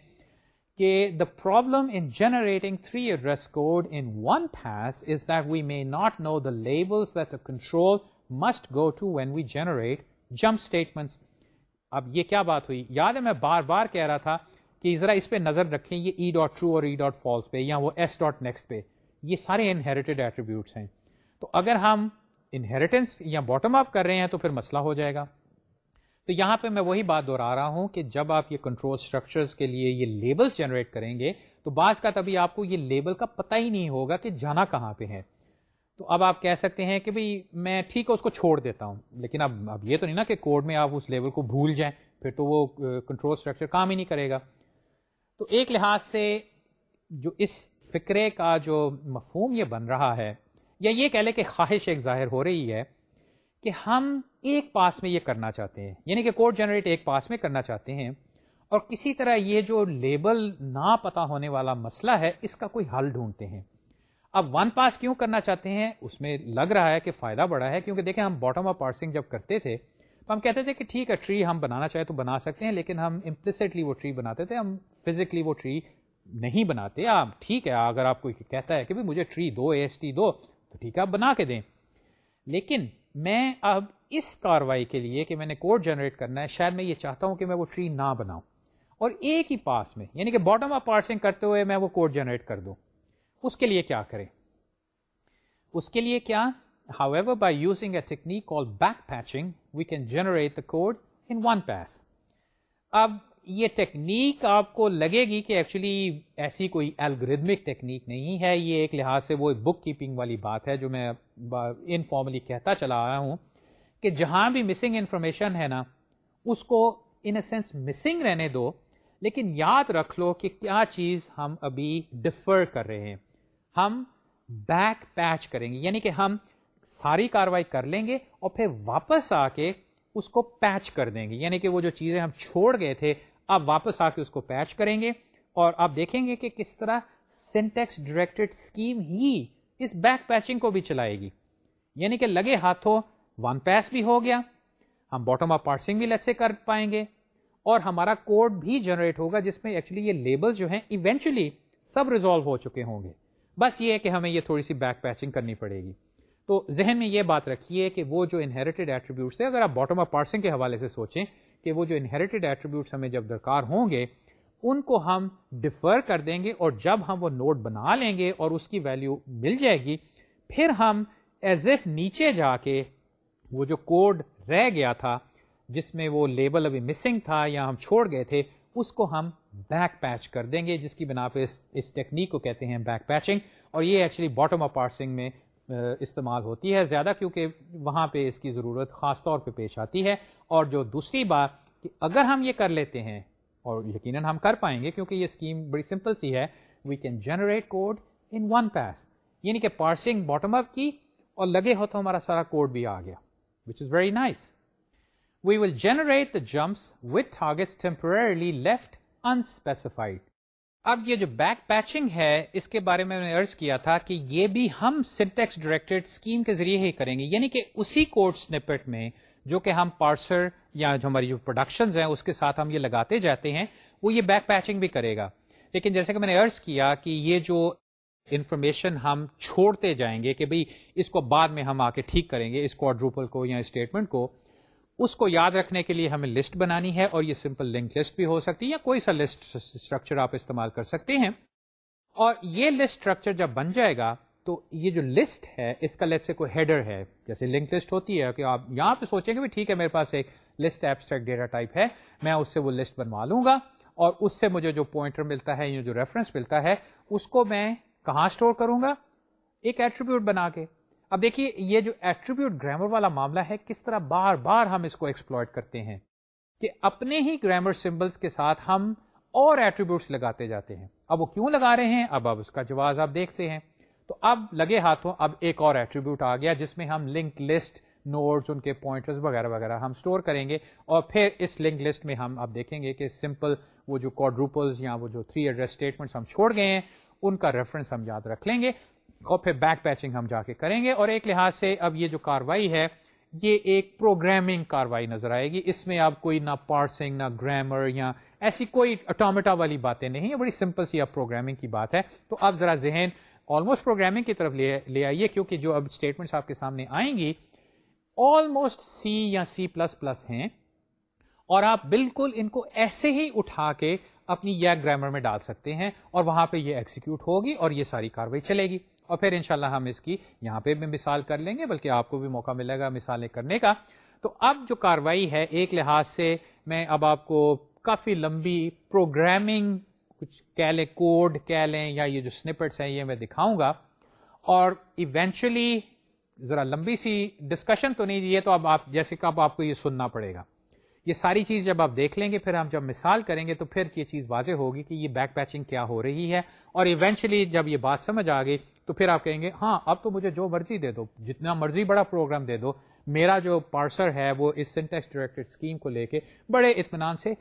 کہ the problem in generating three address code in one pass is that we may not know the labels that control must go to when we generate jump statement اب یہ کیا بات ہوئی؟ یاد ہے میں بار بار کہہ رہا تھا کہ ذرا اس پہ نظر رکھیں، یہ ای ڈاٹ ٹرو اور ای ڈاٹ فالس پہ یا وہ ایس ڈاٹ نیکسٹ پہ، یہ سارے انہیریٹیڈ ایٹریبیوٹس ہیں۔ تو اگر ہم انہیریٹنس یا باٹم اپ کر رہے ہیں تو پھر مسئلہ ہو جائے گا۔ تو یہاں پہ میں وہی بات دہرا رہا ہوں کہ جب آپ یہ کنٹرول اسٹرکچرس کے لیے یہ لیبلس جنریٹ کریں گے، تو بعض کا تبھی آپ کو یہ لیبل کا پتہ ہی نہیں ہوگا کہ جانا کہاں پہ ہے۔ تو اب آپ کہہ سکتے ہیں کہ بھائی میں ٹھیک ہے، اس کو چھوڑ دیتا ہوں۔ لیکن اب اب یہ تو نہیں نا کہ کوڈ میں آپ اس لیول کو بھول جائیں، پھر تو وہ کنٹرول اسٹرکچر کام ہی نہیں کرے گا۔ تو ایک لحاظ سے جو اس فکرے کا جو مفہوم یہ بن رہا ہے، یا یہ کہہ لے کہ خواہش ایک ظاہر ہو رہی ہے کہ ہم ایک پاس میں یہ کرنا چاہتے ہیں یعنی کہ کوڈ جنریٹ ایک پاس میں کرنا چاہتے ہیں، اور کسی طرح یہ جو لیبل نہ پتا ہونے والا مسئلہ ہے، اس کا کوئی حل ڈھونڈتے ہیں۔ اب ون پاس کیوں کرنا چاہتے ہیں؟ اس میں لگ رہا ہے کہ فائدہ بڑا ہے، کیونکہ دیکھیں ہم باٹم آف پارسنگ جب کرتے تھے، تو ہم کہتے تھے کہ ٹھیک ہے ٹری ہم بنانا چاہے تو بنا سکتے ہیں، لیکن ہم امپلسٹلی وہ ٹری بناتے تھے، ہم فزیکلی وہ ٹری نہیں بناتے۔ آپ ٹھیک ہے، اگر آپ کو کہتا ہے کہ مجھے ٹری دو اے ایس ٹی دو، تو ٹھیک ہے، آپ بنا کے دیں۔ لیکن میں اب اس کاروائی کے لیے کہ میں نے کوڈ جنریٹ کرنا ہے، شاید میں یہ چاہتا ہوں کہ میں وہ ٹری نہ بناؤں۔ اور ایک ہی پاس میں یعنی کہ باٹم آف پارسنگ کرتے ہوئے میں وہ کوڈ جنریٹ کر دوں۔ اس کے لیے کیا کریں؟ اس کے لیے کیا؟ However by using a technique all backpatching we can generate the code in one pass اب یہ ٹیکنیک آپ کو لگے گی کہ ایکچولی ایسی کوئی الگریدمک ٹیکنیک نہیں ہے یہ، ایک لحاظ سے وہ بک کیپنگ والی بات ہے جو میں انفارملی کہتا چلا آیا ہوں کہ جہاں بھی مسنگ انفارمیشن ہے نا، اس کو ان اے سینس مسنگ رہنے دو، لیکن یاد رکھ لو کہ کیا چیز ہم ابھی ڈفر کر رہے ہیں۔ ہم بیک پیچ کریں گے یعنی کہ ہم ساری کاروائی کر لیں گے اور پھر واپس آ کے اس کو پیچ کر دیں گے۔ یعنی کہ وہ جو چیزیں ہم چھوڑ گئے تھے، اب واپس آ کے اس کو پیچ کریں گے اور آپ دیکھیں گے کہ کس طرح سینٹیکس ڈائریکٹڈ اسکیم ہی اس بیک پیچنگ کو بھی چلائے گی۔ یعنی کہ لگے ہاتھوں ون پیس بھی ہو گیا، ہم باٹم آف پارسنگ بھی سے کر پائیں گے اور ہمارا کوڈ بھی جنریٹ ہوگا، جس میں ایکچولی یہ لیبل جو ہیں ایونچولی سب ریزالو ہو چکے ہوں گے۔ بس یہ ہے کہ ہمیں یہ تھوڑی سی بیک پیچنگ کرنی پڑے گی۔ تو ذہن میں یہ بات رکھیے کہ وہ جو انہیریٹڈ ایٹریبیوٹس اگر آپ باٹم آف پارسنگ کے حوالے سے سوچیں کہ وہ جو انہیریٹڈ ایٹریبیوٹس ہمیں جب درکار ہوں گے، ان کو ہم ڈفر کر دیں گے اور جب ہم وہ نوٹ بنا لیں گے اور اس کی ویلو مل جائے گی، پھر ہم ایز ایف نیچے جا کے وہ جو کوڈ رہ گیا تھا، جس میں وہ لیبل ابھی مسنگ تھا یا ہم چھوڑ گئے تھے، اس کو ہم بیک پیچ کر دیں گے جس کی بنا پہ اس, اس ٹیکنیک کو کہتے ہیں بیک پیچنگ اور یہ ایکچولی باٹم آف پارسنگ میں استعمال ہوتی ہے زیادہ کیونکہ وہاں پہ اس کی ضرورت خاص طور پہ پیش آتی ہے۔ اور جو دوسری بات کہ اگر ہم یہ کر لیتے ہیں اور یقیناً ہم کر پائیں گے کیونکہ یہ اسکیم بڑی سمپل سی ہے we can generate code in one pass یعنی کہ پارسنگ باٹم اپ کی اور لگے ہو تو ہمارا سارا کوڈ بھی آ گیا which is very nice we will generate the jumps with target temporarily left unspecified اب یہ جو بیک پیچنگ ہے، اس کے بارے میں ارض کیا تھا کہ یہ بھی ہم سنٹیکس ڈائریکٹڈ اسکیم کے ذریعے ہی کریں گے۔ یعنی کہ اسی کوڈ سنپٹ میں جو کہ ہم پارسر یا جو ہماری جو پروڈکشن ہیں، اس کے ساتھ ہم یہ لگاتے جاتے ہیں، وہ یہ بیک پیچنگ بھی کرے گا۔ لیکن جیسے کہ میں نے ارض کیا کہ یہ جو انفارمیشن ہم چھوڑتے جائیں گے کہ بھئی اس کو بعد میں ہم آ کے ٹھیک کریں گے، اس کوڈروپل کو یا اسٹیٹمنٹ کو اس کو یاد رکھنے کے لیے ہمیں لسٹ بنانی ہے اور یہ سمپل لنک لسٹ بھی ہو سکتی ہے یا کوئی سا لسٹ اسٹرکچر آپ استعمال کر سکتے ہیں۔ اور یہ لسٹ اسٹرکچر جب بن جائے گا تو یہ جو لسٹ ہے، اس کا لیٹ سے کوئی ہیڈر ہے، جیسے لنک لسٹ ہوتی ہے کہ آپ یہاں پہ سوچیں گے ٹھیک ہے، میرے پاس ایک لسٹ ایبسٹریکٹ ڈیٹا ٹائپ ہے، میں اس سے وہ لسٹ بنوا لوں گا اور اس سے مجھے جو پوائنٹر ملتا ہے یا جو ریفرنس ملتا ہے، اس کو میں کہاں اسٹور کروں گا؟ ایک ایٹریبیوٹ بنا کے۔ اب دیکھیے، یہ جو ایٹریبیوٹ گرامر والا معاملہ ہے، کس طرح بار بار ہم اس کو ایکسپلوئٹ کرتے ہیں کہ اپنے ہی گرامر سمبلس کے ساتھ ہم اور ایٹریبیوٹس لگاتے جاتے ہیں۔ اب وہ کیوں لگا رہے ہیں؟ اب اب اس کا جواز آپ دیکھتے ہیں۔ تو اب لگے ہاتھوں، اب ایک اور ایٹریبیوٹ آ گیا جس میں ہم لنک لسٹ نوٹس ان کے پوائنٹرز وغیرہ وغیرہ ہم اسٹور کریں گے اور پھر اس لنک لسٹ میں ہم اب دیکھیں گے کہ سمپل وہ جو کوڈروپلز یا وہ جو تھری ایڈریس اسٹیٹمنٹس ہم چھوڑ گئے ہیں، ان کا ریفرنس ہم یاد رکھ لیں گے۔ اور پھر بیک پیچنگ ہم جا کے کریں گے اور ایک لحاظ سے اب یہ جو کاروائی ہے، یہ ایک پروگرامنگ کاروائی نظر آئے گی۔ اس میں آپ کوئی نہ پارسنگ نہ گرامر یا ایسی کوئی اٹومیٹا والی باتیں نہیں بڑی سمپل سی اب پروگرامنگ کی بات ہے۔ تو اب ذرا ذہن آلموسٹ پروگرامنگ کی طرف لے آئیے، کیونکہ جو اب اسٹیٹمنٹس آپ کے سامنے آئیں گی آلموسٹ سی یا سی پلس پلس ہیں۔ اور آپ بالکل ان کو ایسے ہی اٹھا کے اپنی یا گرامر میں ڈال سکتے ہیں اور وہاں پہ یہ ایکسیکیوٹ ہوگی اور یہ ساری کاروائی چلے گی۔ اور پھر انشاءاللہ ہم اس کی یہاں پہ بھی مثال کر لیں گے، بلکہ آپ کو بھی موقع ملے گا مثالیں کرنے کا۔ تو اب جو کاروائی ہے، ایک لحاظ سے میں اب آپ کو کافی لمبی پروگرامنگ کچھ کہہ لیں کوڈ کہہ لیں یا یہ جو سنپٹس ہیں، یہ میں دکھاؤں گا۔ اور ایونچولی ذرا لمبی سی ڈسکشن تو نہیں دی تو اب آپ، جیسے کہ اب آپ کو یہ سننا پڑے گا۔ یہ ساری چیز جب آپ دیکھ لیں گے، پھر ہم جب مثال کریں گے، تو پھر یہ چیز واضح ہوگی کہ یہ بیک پیچنگ کیا ہو رہی ہے۔ اور ایونچولی جب یہ بات سمجھ آ گئی تو پھر آپ کہیں گے ہاں اب تو مجھے جو مرضی دے دو، جتنا مرضی بڑا پروگرام دے دو، میرا جو پارسر ہے وہ اس سنٹیکس ڈائریکٹڈ اسکیم کو لے کے بڑے اطمینان سے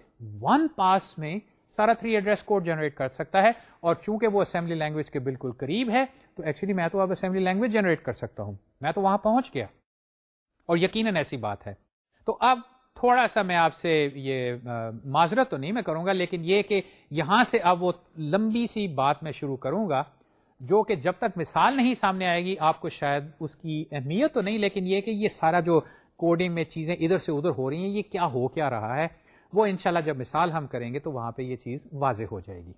ون پاس میں سارا تھری ایڈریس کوڈ جنریٹ کر سکتا ہے، اور چونکہ وہ اسمبلی لینگویج کے بالکل قریب ہے، تو ایکچولی میں تو اب اسمبلی لینگویج جنریٹ کر سکتا ہوں۔ میں تو وہاں پہنچ گیا۔ اور یقیناً ایسی بات ہے۔ تو اب تھوڑا سا میں آپ سے یہ معذرت تو نہیں میں کروں گا، لیکن یہ کہ یہاں سے اب وہ لمبی سی بات میں شروع کروں گا۔ جو کہ جب تک مثال نہیں سامنے آئے گی، آپ کو شاید اس کی اہمیت تو نہیں، لیکن یہ کہ یہ سارا جو کوڈنگ میں چیزیں ادھر سے ادھر ہو رہی ہیں، یہ کیا ہو کیا رہا ہے، وہ انشاءاللہ جب مثال ہم کریں گے تو وہاں پہ یہ چیز واضح ہو جائے گی۔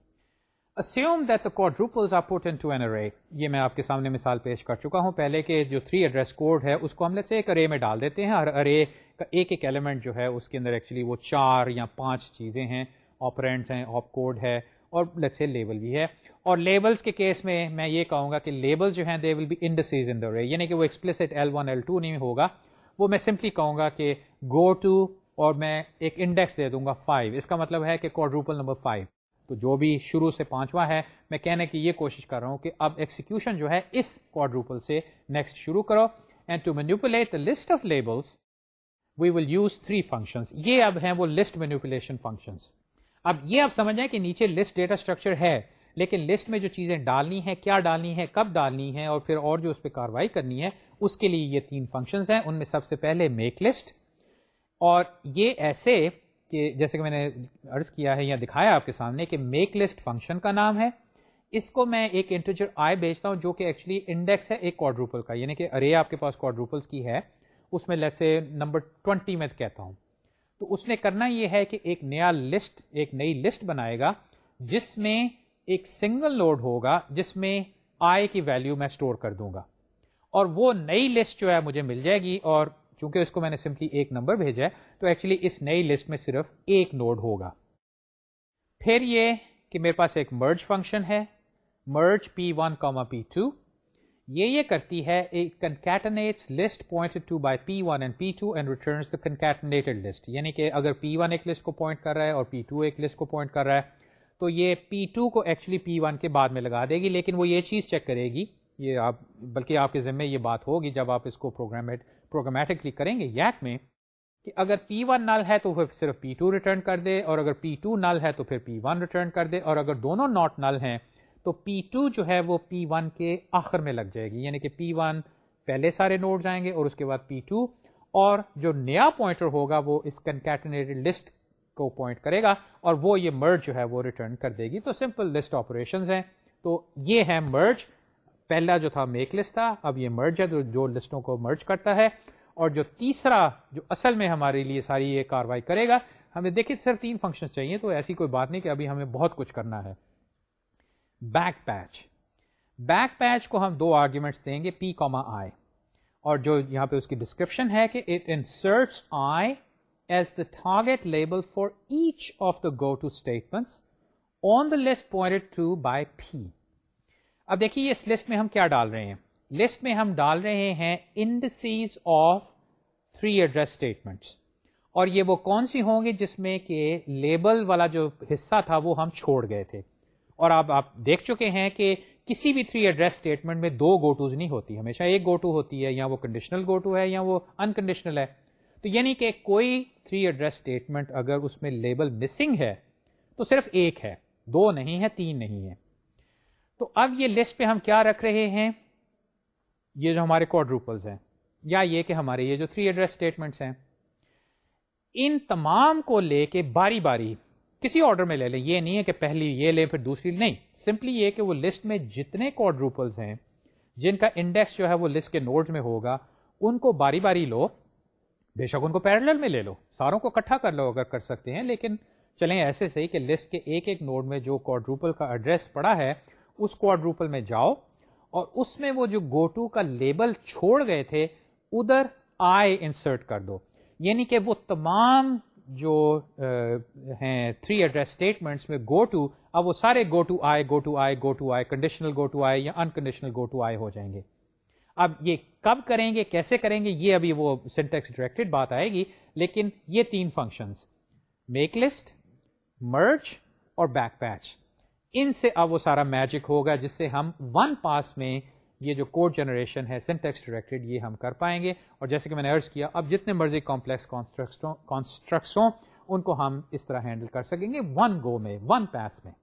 Assume that the quadruples are put into an array. یہ میں آپ کے سامنے مثال پیش کر چکا ہوں۔ پہلے کہ جو تھری ایڈریس کوڈ ہے، اس کو ہم لیتے ایک ارے میں ڈال دیتے ہیں۔ ہر ارے کا ایک ایک ایلیمنٹ جو ہے، اس کے اندر ایکچولی وہ چار یا پانچ چیزیں ہیں۔ آپرینٹس ہیں آپ کوڈ ہے اور لیٹ سے بھی ہے۔ اور لیبلس کے کیس میں میں یہ کہوں گا کہ لیبل جو ہیں دے ول بی انڈسیز ان دا رے یعنی کہ وہ explicit L one L two نہیں ہوگا. وہ میں سمپلی کہوں گا کہ گو ٹو اور میں ایک انڈیکس دے دوں گا فائیو اس کا مطلب ہے کہ کوڈروپل نمبر فائیو تو جو بھی شروع سے پانچواں ہے، میں کہنے کی یہ کوشش کر رہا ہوں کہ اب ایکسیکیوشن جو ہے، اس کوڈروپل سے نیکسٹ شروع کرو. And to manipulate list of labels we will use three functions یہ اب ہیں وہ لسٹ مینوپولیشن فنکشنس اب یہ آپ سمجھ جائیں کہ نیچے لسٹ ڈیٹا اسٹرکچر ہے. لیکن لسٹ میں جو چیزیں ڈالنی ہے کیا ڈالنی ہے کب ڈالنی ہے اور پھر اور جو اس پہ کاروائی کرنی ہے، اس کے لیے یہ تین فنکشنز ہیں۔ ان میں سب سے پہلے میک لسٹ اور یہ ایسے کہ جیسے کہ میں نے عرض کیا ہے یا دکھایا آپ کے سامنے کہ میک لسٹ فنکشن کا نام ہے۔ اس کو میں ایک انٹرجر آئی بیچتا ہوں جو کہ ایکچولی انڈیکس ہے ایک کوڈروپل کا یعنی کہ ارے آپ کے پاس کوڈروپلس کی ہے، اس میں لیٹ سے نمبر ٹوینٹی میں کہتا ہوں۔ تو اس نے کرنا یہ ہے کہ ایک نیا لسٹ ایک نئی لسٹ بنائے گا، جس میں ایک سنگل نوڈ ہوگا جس میں آئی کی ویلو میں اسٹور کر دوں گا۔ اور وہ نئی لسٹ جو ہے مجھے مل جائے گی اور چونکہ اس کو میں نے سمپلی ایک نمبر بھیجا ہے، تو ایکچولی اس نئی لسٹ میں صرف ایک نوڈ ہوگا۔ پھر یہ کہ میرے پاس ایک مرج فنکشن ہے۔ Merge P one comma P two یہ یہ کرتی ہے concatenates list point to by P one and P two and returns the concatenated list یعنی کہ اگر پی ون ایک لسٹ کو پوائنٹ کر رہا ہے اور پی ٹو ایک لسٹ کو پوائنٹ کر رہا ہے تو یہ پی ٹو کو ایکچولی پی ون کے بعد میں لگا دے گی، لیکن وہ یہ چیز چیک کرے گی۔ یہ آپ، بلکہ آپ کے ذمے یہ بات ہوگی جب آپ اس کو پروگرامیٹ پروگرامیٹکلی کریں گے یک میں کہ اگر پی ون نل ہے تو پھر صرف پی ٹو ریٹرن کر دے، اور اگر پی ٹو نل ہے تو پھر پی ون ریٹرن کر دے، اور اگر دونوں ناٹ نل ہیں تو پی ٹو جو ہے وہ پی ون کے آخر میں لگ جائے گی۔ یعنی کہ پی ون پہلے سارے نوٹ جائیں گے اور اس کے بعد پی ٹو اور جو نیا پوائنٹر ہوگا وہ اس کنکیٹنیٹڈ لسٹ کو پوائنٹ کرے گا اور وہ یہ مرج جو ہے وہ ریٹرن کر دے گی۔ تو سمپل لسٹ آپریشن ہیں۔ تو یہ ہے مرج پہلا جو تھا میک لسٹ تھا، اب یہ مرج ہے۔ جو لسٹوں کو مرج کرتا ہے۔ اور جو تیسرا، جو اصل میں ہمارے لیے ساری یہ کاروائی کرے گا، ہمیں دیکھیں صرف تین فنکشن چاہیے، تو ایسی کوئی بات نہیں کہ ابھی ہمیں بہت کچھ کرنا ہے۔ بیک پیچ بیک پیچ کو ہم دو آرگیومنٹس دیں گے پی کوما آئی اور جو یہاں پہ اس کی ڈسکرپشن ہے کہ it inserts I as the target label for each of the go to statement on the list point to by P اب دیکھیے اس لسٹ میں ہم کیا ڈال رہے ہیں؟ لسٹ میں ہم ڈال رہے ہیں indices of three address statements اور یہ وہ کون سی ہوں گی جس میں کہ لیبل والا جو حصہ تھا وہ ہم چھوڑ گئے تھے؟ اور اب آپ دیکھ چکے ہیں کہ کسی بھی تھری ایڈریس اسٹیٹمنٹ میں دو گوٹوز نہیں ہوتی، ہمیشہ ایک گوٹو ہوتی ہے، یا وہ کنڈیشنل گوٹو ہے یا وہ انکنڈیشنل ہے۔ تو یعنی کہ کوئی تھری ایڈریس اسٹیٹمنٹ اگر اس میں لیبل مسنگ ہے تو صرف ایک ہے، دو نہیں ہے، تین نہیں ہے۔ تو اب یہ لسٹ پہ ہم کیا رکھ رہے ہیں؟ یہ جو ہمارے کوڈروپلز ہیں، یا یہ کہ ہمارے یہ جو تھری ایڈریس اسٹیٹمنٹس ہیں۔ ان تمام کو لے کے باری باری کسی آرڈر میں لے لیں۔ یہ نہیں ہے کہ پہلی یہ لیں پھر دوسری نہیں۔ سمپلی یہ کہ وہ لسٹ میں جتنے کوڈروپلز ہیں، جن کا انڈیکس جو ہے وہ لسٹ کے نوڈ میں ہوگا، ان کو باری باری لو۔ بے شک ان کو پیرل میں لے لو۔ ساروں کو اکٹھا کر لو اگر کر سکتے ہیں، لیکن چلیں ایسے صحیح کہ لسٹ کے ایک ایک نوڈ میں جو کوڈروپل کا ایڈریس پڑا ہے، اس کوڈروپل میں جاؤ اور اس میں وہ جو گو ٹو کا لیبل چھوڑ گئے تھے، ادھر آئی انسرٹ کر دو۔ یعنی کہ وہ تمام جو ہیں تھری ایڈریس اسٹیٹمنٹس میں گو ٹو اب وہ سارے go to I go to I go to I conditional go to I یا انکنڈیشنل گو ٹو آئی ہو جائیں گے۔ اب یہ کب کریں گے، کیسے کریں گے، یہ ابھی وہ سینٹیکس ڈائریکٹڈ بات آئے گی، لیکن یہ تین فنکشنز میک لسٹ مرچ اور بیک پیچ ان سے اب وہ سارا میجک ہوگا، جس سے ہم ون پاس میں یہ جو کوڈ جنریشن ہے سنٹیکس ڈائریکٹڈ یہ ہم کر پائیں گے۔ اور جیسے کہ میں نے ارض کیا، اب جتنے مرضی کمپلیکس کانسٹرکٹس ہوں، ان کو ہم اس طرح ہینڈل کر سکیں گے ون گو میں ون پیس میں۔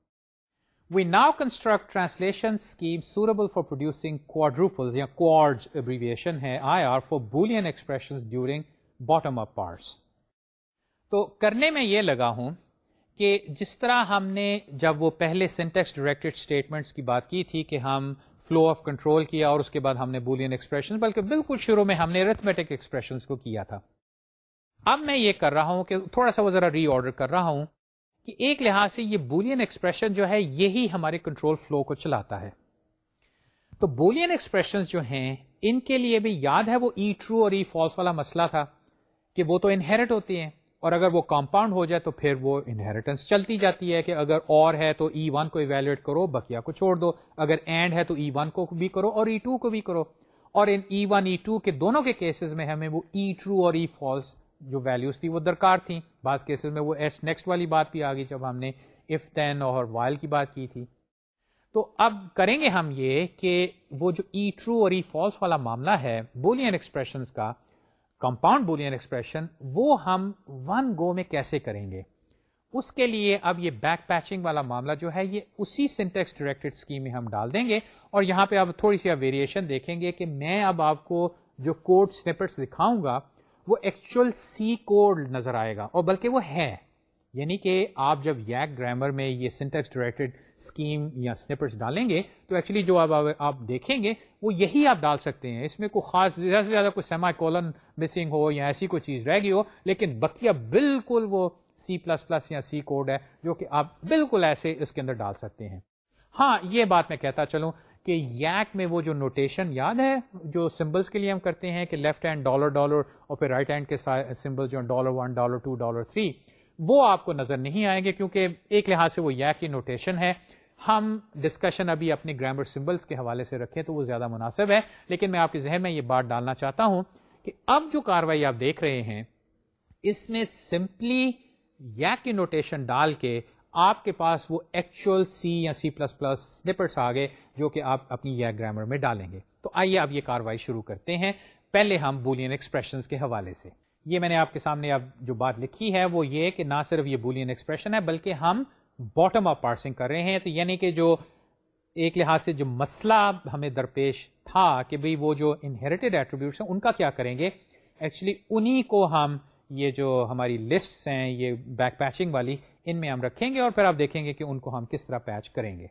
We now construct translation scheme suitable for producing quadruple یا کوڈ ابریویشن ہے I R for boolean expression during bottom up parse تو کرنے میں یہ لگا ہوں کہ جس طرح ہم نے جب وہ پہلے سینٹیکس ڈائریکٹڈ اسٹیٹمنٹس کی بات کی تھی کہ ہم فلو آف کنٹرول کیا اور اس کے بعد ہم نے بولین ایکسپریشن بلکہ بالکل شروع میں ہم نے ریتھمیٹک ایکسپریشن کو کیا تھا۔ اب میں یہ کر رہا ہوں کہ تھوڑا سا وہ ذرا ری آرڈر کر رہا ہوں۔ کہ ایک لحاظ سے یہ بولین ایکسپریشن جو ہے، یہی ہمارے کنٹرول فلو کو چلاتا ہے۔ تو بولین ایکسپریشن جو ہیں، ان کے لیے بھی یاد ہے وہ ای ٹرو اور ای فالس والا مسئلہ تھا کہ وہ تو انہیرٹ ہوتی ہیں اور اگر وہ کمپاؤنڈ ہو جائے تو پھر وہ انہیریٹنس چلتی جاتی ہے کہ اگر اور ہے تو ای ون کو ایویلویٹ کرو بکیا کو چھوڑ دو۔ اگر اینڈ ہے تو ای ون کو بھی کرو اور ای ٹو کو بھی کرو۔ اور ان ای ون، ای ٹو کے دونوں کے کیسز میں ہمیں وہ ای ٹرو اور ای فالس جو ویلوز تھی وہ درکار تھیں۔ بعض کیسز میں وہ ایس نیکسٹ والی بات بھی آ گئی جب ہم نے اف دین اور وائل کی بات کی تھی۔ تو اب کریں گے ہم یہ کہ وہ جو e ای ٹرو اور e ای فالس والا معاملہ ہے بولین ایکسپریشن کا کمپاؤنڈ بولین ایکسپریشن وہ ہم ون گو میں کیسے کریں گے؟ اس کے لیے اب یہ بیک پیچنگ والا معاملہ جو ہے، یہ اسی سنٹیکس ڈائریکٹڈ اسکیم میں ہم ڈال دیں گے۔ اور یہاں پہ اب تھوڑی سی ویریشن دیکھیں گے کہ میں اب آپ کو جو کوڈ سنپٹس دکھاؤں گا وہ ایکچوئل سی کوڈ نظر آئے گا اور بلکہ وہ ہے یعنی کہ آپ جب یک گرامر میں یہ سنٹیکس ڈائریکٹڈ اسکیم یا سنپٹس ڈالیں گے، تو ایکچولی جو آپ آپ دیکھیں گے، وہ یہی آپ ڈال سکتے ہیں۔ اس میں کوئی خاص زیادہ سے زیادہ کوئی سیما کولن مسنگ ہو یا ایسی کوئی چیز رہ گئی ہو، لیکن بقیہ بالکل وہ سی پلس پلس یا سی کوڈ ہے، جو کہ آپ بالکل ایسے اس کے اندر ڈال سکتے ہیں۔ ہاں یہ بات میں کہتا چلوں۔ کہ یک میں وہ جو نوٹیشن یاد ہے، جو سمبلس کے لیے ہم کرتے ہیں کہ لیفٹ ہینڈ ڈالر ڈالر اور پھر رائٹ ہینڈ کے سمبل جو dollar one dollar two dollar three وہ آپ کو نظر نہیں آئیں گے کیونکہ ایک لحاظ سے وہ یک کی نوٹیشن ہے۔ ہم ڈسکشن ابھی اپنے گرامر سمبلس کے حوالے سے رکھیں تو وہ زیادہ مناسب ہے۔ لیکن میں آپ کے ذہن میں یہ بات ڈالنا چاہتا ہوں کہ اب جو کاروائی آپ دیکھ رہے ہیں، اس میں سمپلی یا کی نوٹیشن ڈال کے آپ کے پاس وہ ایکچوئل سی یا سی پلس پلس سنپرس آ گئے جو کہ آپ اپنی یا گرامر میں ڈالیں گے۔ تو آئیے اب یہ کاروائی شروع کرتے ہیں۔ پہلے ہم بولین ایکسپریشن کے حوالے سے۔ یہ میں نے آپ کے سامنے اب جو بات لکھی ہے وہ یہ کہ نہ صرف یہ بولین ایکسپریشن ہے بلکہ ہم باٹم آف پارسنگ کر رہے ہیں۔ تو یعنی کہ جو ایک لحاظ سے جو مسئلہ ہمیں درپیش تھا کہ بھئی وہ جو انہیریٹیڈ ایٹریبیوٹس ہیں، ان کا کیا کریں گے؟ ایکچولی انہی کو ہم یہ جو ہماری لسٹ ہیں، یہ بیک پیچنگ والی ان میں ہم رکھیں گے اور پھر آپ دیکھیں گے کہ ان کو ہم کس طرح پیچ کریں گے۔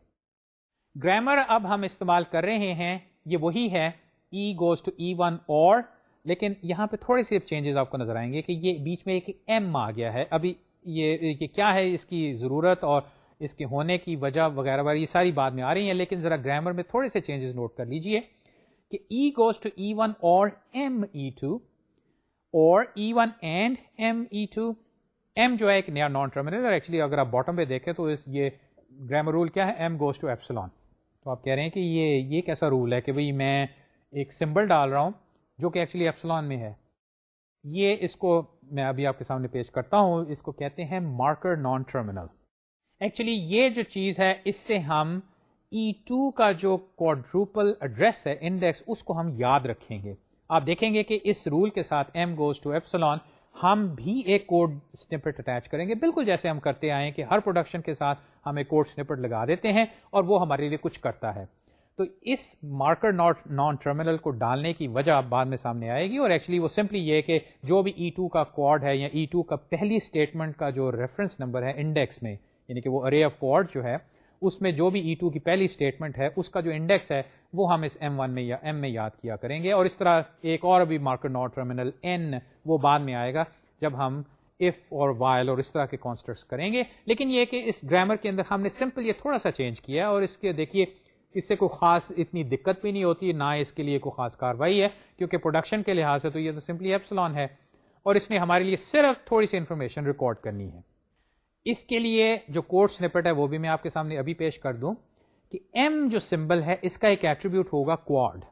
گرامر اب ہم استعمال کر رہے ہیں، یہ وہی ہے E goes to E one اور لیکن یہاں پہ تھوڑے سے چینجز آپ کو نظر آئیں گے کہ یہ بیچ میں ایک ایم آ گیا ہے۔ ابھی یہ کیا ہے؟ اس کی ضرورت اور اس کے ہونے کی وجہ وغیرہ وغیرہ، یہ ساری بات میں آ رہی ہیں، لیکن ذرا گرامر میں تھوڑے سے چینجز نوٹ کر لیجیے کہ E goes to E one or M E two اور E one and M E two M جو ہے ایک نیا نان ٹرمینل اور ایکچولی اگر آپ باٹم پہ دیکھیں تو اس یہ گرامر رول کیا ہے؟ ایم گوز ٹو ایپسلون تو آپ کہہ رہے ہیں کہ یہ یہ کیسا رول ہے کہ بھئی میں ایک سمبل ڈال رہا ہوں جو کہ ایکچولی ایپسلون میں ہے۔ یہ اس کو میں ابھی آپ کے سامنے پیش کرتا ہوں۔ اس کو کہتے ہیں مارکر نان ٹرمینل ایکچولی یہ جو چیز ہے، اس سے ہم e ای ٹو کا جو کوڈروپل ایڈریس ہے انڈیکس اس کو ہم یاد رکھیں گے۔ آپ دیکھیں گے کہ اس رول کے ساتھ ایم گوز ٹو ایپسلون ہم بھی ایک کوڈ سنپٹ اٹیچ کریں گے۔ بالکل جیسے ہم کرتے آئے ہیں کہ ہر پروڈکشن کے ساتھ ہم ایک کوڈ سنپٹ لگا دیتے ہیں اور وہ ہمارے لیے کچھ کرتا ہے۔ تو اس مارکر ناٹ نان ٹرمینل کو ڈالنے کی وجہ بعد میں سامنے آئے گی اور ایکچولی وہ سمپلی یہ کہ جو بھی e ای ٹو کا کوڈ ہے یا e ای ٹو کا پہلی اسٹیٹمنٹ کا جو ریفرنس نمبر ہے انڈیکس میں یعنی کہ وہ ارے آف کوڈ جو ہے اس میں جو بھی e ای ٹو کی پہلی اسٹیٹمنٹ ہے، اس کا جو انڈیکس ہے، وہ ہم اس ایم ون میں یا ایم میں یاد کیا کریں گے۔ اور اس طرح ایک اور ابھی مارکر ناٹ ٹرمینل این وہ بعد میں آئے گا جب ہم اف اور وائل اور اس طرح کے کانسٹرٹس کریں گے۔ لیکن یہ کہ اس گرامر کے اندر ہم نے سمپل یہ تھوڑا سا چینج کیا اور اس کے دیکھیے، اس سے کوئی خاص اتنی دقت بھی نہیں ہوتی، نہ اس کے لیے کوئی خاص کاروائی ہے، کیونکہ پروڈکشن کے لحاظ سے تو یہ تو سمپلی ایپسلون ہے۔ اور اس نے ہمارے لیے صرف تھوڑی سی انفارمیشن ریکارڈ کرنی ہے۔ اس کے لیے جو کوڈ سنپٹ ہے وہ بھی میں آپ کے سامنے ابھی پیش کر دوں کہ ایم جو سمبل ہے، اس کا ایک ایٹریبیوٹ ہوگا کوڈ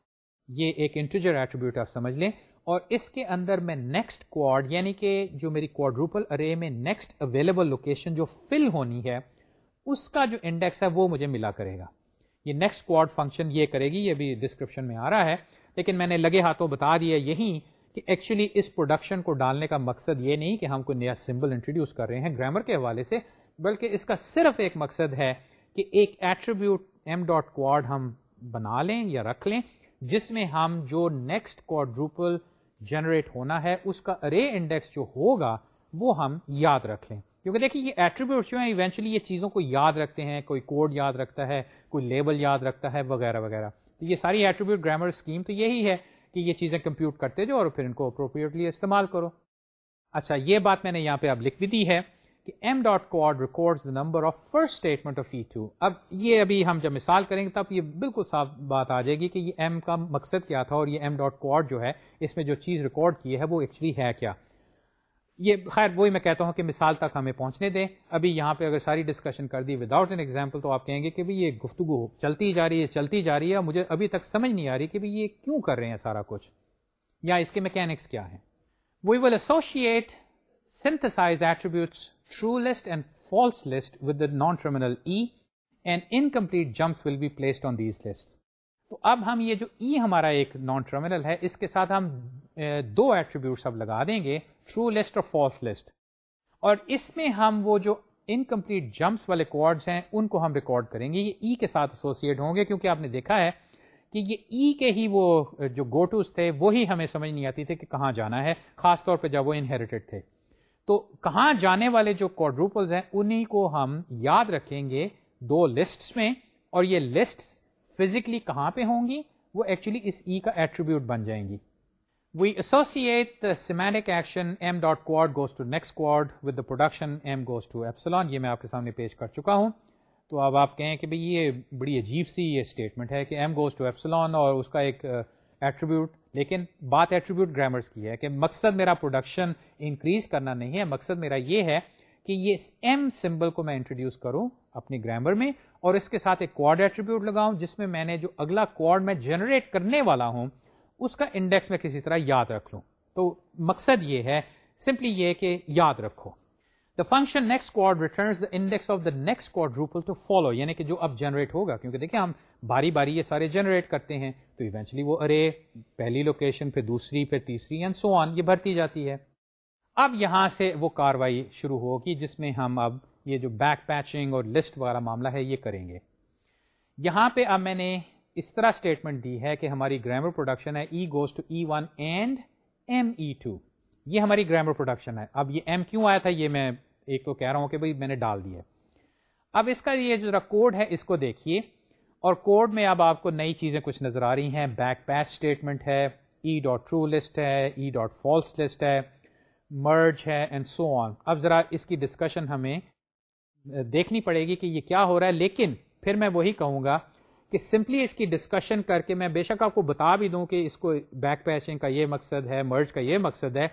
یہ ایک انٹیجر ایٹریبیوٹ آپ سمجھ لیں۔ اور اس کے اندر میں نیکسٹ کوڈ یعنی کہ جو میری کوڈروپل ارے میں نیکسٹ اویلیبل لوکیشن جو فل ہونی ہے، اس کا جو انڈیکس ہے وہ مجھے ملا کرے گا۔ یہ نیکسٹ کوڈ فنکشن یہ کرے گی، یہ بھی ڈسکرپشن میں آ رہا ہے۔ لیکن میں نے لگے ہاتھوں بتا دیا، یہی کہ ایکچولی اس پروڈکشن کو ڈالنے کا مقصد یہ نہیں کہ ہم کوئی نیا سمبل انٹروڈیوس کر رہے ہیں گرامر کے حوالے سے، بلکہ اس کا صرف ایک مقصد ہے کہ ایک ایٹریبیوٹ ایم ڈاٹ کوڈ ہم بنا لیں یا رکھ لیں، جس میں ہم جو نیکسٹ کوڈروپل جنریٹ ہونا ہے، اس کا ارے انڈیکس جو ہوگا وہ ہم یاد رکھ لیں۔ کیونکہ دیکھیے، یہ ایٹریبیوٹ جو ہیں ایونچولی یہ چیزوں کو یاد رکھتے ہیں، کوئی کوڈ یاد رکھتا ہے، کوئی لیبل یاد رکھتا ہے، وغیرہ وغیرہ۔ تو یہ ساری ایٹریبیوٹ گرامر اسکیم تو یہی ہے۔ کہ یہ چیزیں کمپیوٹ کرتے جاؤ اور پھر ان کو اپروپریٹلی استعمال کرو۔ اچھا یہ بات میں نے یہاں پہ اب لکھ بھی دی ہے کہ M dot code record number of first statement of E two اب یہ ابھی ہم جب مثال کریں گے تب یہ بالکل صاف بات آ جائے گی کہ یہ ایم کا مقصد کیا تھا اور یہ ایم ڈاٹ کوڈ جو ہے، اس میں جو چیز ریکارڈ کی ہے، وہ ایکچولی ہے کیا۔ یہ خیر وہی میں کہتا ہوں کہ مثال تک ہمیں پہنچنے دیں۔ ابھی یہاں پہ اگر ساری ڈسکشن کر دی وداؤٹ این ایگزامپل تو آپ کہیں گے کہ یہ گفتگو چلتی جا رہی ہے، چلتی جا رہی ہے مجھے ابھی تک سمجھ نہیں آ رہی کہ یہ کیوں کر رہے ہیں سارا کچھ۔ یا اس کے میکینکس کیا ہیں۔ We will associate synthesize attributes true list and false list with the non-terminal e and incomplete jumps will be placed on these lists. تو اب ہم یہ جو ای ہمارا ایک نان ٹرمینل ہے، اس کے ساتھ ہم دو ایٹریبیوٹس اب لگا دیں گے ٹرو لسٹ اور فالس لسٹ اور اس میں ہم وہ جو انکمپلیٹ جمپس والے کوڈس ہیں، ان کو ہم ریکارڈ کریں گے۔ یہ ای e کے ساتھ ایسوسیٹ ہوں گے، کیونکہ آپ نے دیکھا ہے کہ یہ ای e کے ہی وہ، جو گوٹوز تھے، وہی ہمیں سمجھ نہیں آتی تھے کہ کہاں جانا ہے، خاص طور پہ جب وہ انہیریٹڈ تھے۔ تو کہاں جانے والے جو کوڈروپلز ہیں، انہی کو ہم یاد رکھیں گے دو لسٹ میں۔ اور یہ لسٹ فزیکلی کہاں پہ ہوں گی، وہ ایکچولی اس ای کا ایٹریبیوٹ بن جائیں گی۔ We associate semantic action M dot code goes to next code with the production M goes to epsilon یہ میں آپ کے سامنے پیش کر چکا ہوں۔ تو اب آپ کہیں کہ بھئی یہ بڑی عجیب سی یہ اسٹیٹمنٹ ہے کہ ایم گوز ٹو ایپسلان اور اس کا ایک ایٹریبیوٹ لیکن بات ایٹریبیوٹ گرامرس کی ہے کہ مقصد میرا پروڈکشن انکریز کرنا نہیں ہے، مقصد میرا یہ ہے کہ یہ ایم سمبل کو میں انٹروڈیوس کروں اپنی گرامر میں اور اس کے ساتھ ایک کوڈ ایٹریبیوٹ لگاؤں جس میں میں نے جو اگلا کوڈ میں جنریٹ کرنے والا ہوں، اس کا انڈیکس میں کسی طرح یاد رکھ لوں۔ تو مقصد یہ ہے سمپلی یہ کہ یاد رکھو۔ The function next code returns the index of the next quadruple to follow یعنی کہ جو اب جنریٹ ہوگا، کیونکہ دیکھیں ہم باری باری یہ سارے جنریٹ کرتے ہیں، تو ایونچلی وہ ارے پہلی لوکیشن پھر دوسری، پھر تیسری اینڈ سو آن یہ بھرتی جاتی ہے۔ اب یہاں سے وہ کاروائی شروع ہوگی جس میں ہم اب یہ جو بیک پیچنگ اور لسٹ والا معاملہ ہے، یہ کریں گے۔ یہاں پہ اب میں نے اس طرح اسٹیٹمنٹ دی ہے کہ ہماری گرامر پروڈکشن ہے E goes to E one and M E two یہ ہماری گرامر پروڈکشن ہے۔ اب یہ ایم کیوں آیا تھا، یہ میں ایک تو کہہ رہا ہوں کہ بھائی میں نے ڈال دیا اب اس کا یہ جو کوڈ ہے، اس کو دیکھیے۔ اور کوڈ میں اب آپ کو نئی چیزیں کچھ نظر آ رہی ہیں۔ بیک پیچ اسٹیٹمنٹ ہے ای ڈاٹ ٹرو لسٹ ہے ای ڈاٹ فالس لسٹ ہے مرج ہے اینڈ سو آن اب ذرا اس کی ڈسکشن ہمیں دیکھنی پڑے گی کہ یہ کیا ہو رہا ہے، لیکن پھر میں وہی کہوں گا کہ سمپلی اس کی ڈسکشن کر کے میں بے شک آپ کو بتا بھی دوں کہ اس کو بیک پیچنگ کا یہ مقصد ہے مرج کا یہ مقصد ہے۔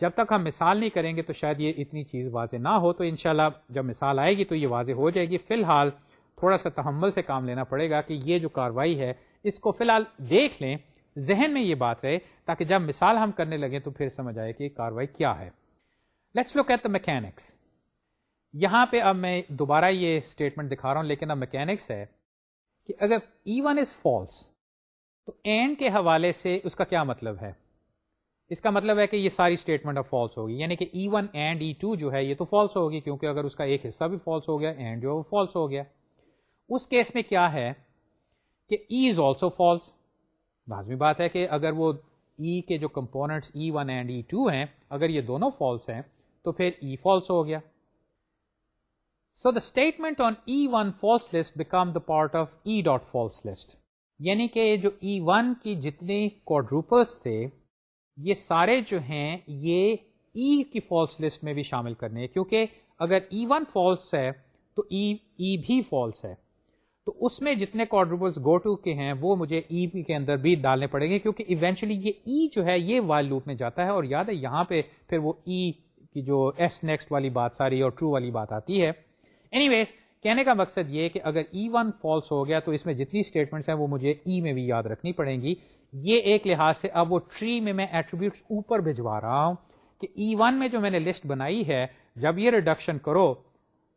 جب تک ہم مثال نہیں کریں گے تو شاید یہ اتنی چیز واضح نہ ہو، تو انشاءاللہ جب مثال آئے گی تو یہ واضح ہو جائے گی۔ فی الحال تھوڑا سا تحمل سے کام لینا پڑے گا کہ یہ جو کاروائی ہے، اس کو فی الحال دیکھ لیں، ذہن میں یہ بات رہے تاکہ جب مثال ہم کرنے لگیں تو پھر سمجھ آئے کہ یہ کاروائی کیا ہے۔ Let's look at the mechanics یہاں پہ اب میں دوبارہ یہ اسٹیٹمنٹ دکھا رہا ہوں، لیکن اب میکینکس ہے کہ اگر ای ون از فالس تو اینڈ کے حوالے سے اس کا کیا مطلب ہے؟ اس کا مطلب ہے کہ یہ ساری اسٹیٹمنٹ اب فالس ہوگی یعنی کہ E one and E two جو ہے، یہ تو فالس ہوگی، کیونکہ اگر اس کا ایک حصہ بھی فالس ہو گیا اینڈ جو ہے وہ فالس ہو گیا۔ اس کیس میں کیا ہے کہ ای از آلسو فالس لازمی بات ہے کہ اگر وہ ای e کے جو components E one and E two ہیں، اگر یہ دونوں فالس ہیں، تو پھر ای e فالس ہو گیا۔ So the statement on E one false list become the part of E dot false list یعنی کہ جو e ای ون کی جتنے کوڈروپلس تھے یہ سارے جو ہیں یہ ای e کی فالس لسٹ میں بھی شامل کرنے ہیں۔ کیونکہ اگر ای ون فالس ہے تو ای e, ای بھی فالس ہے۔ تو اس میں جتنے کوڈروپلس گو ٹو کے ہیں وہ مجھے ای پی کے اندر بھی ڈالنے پڑیں گے۔ کیونکہ ایونچولی یہ ای جو ہے یہ وائل لوپ میں جاتا ہے۔ اور یاد ہے یہاں پہ پھر وہ ای کی جو ایس نیکسٹ والی بات ساری اور ٹرو والی بات آتی ہے۔ اینی ویز کہنے کا مقصد یہ کہ اگر ای ون فالس ہو گیا تو اس میں جتنی اسٹیٹمنٹس ہیں وہ مجھے ای e میں بھی یاد رکھنی پڑیں گی۔ یہ ایک لحاظ سے اب وہ ٹری میں میں ایٹریبیوٹس اوپر بھجوا رہا ہوں کہ e ای ون میں جو میں نے لسٹ بنائی ہے، جب یہ ریڈکشن کرو،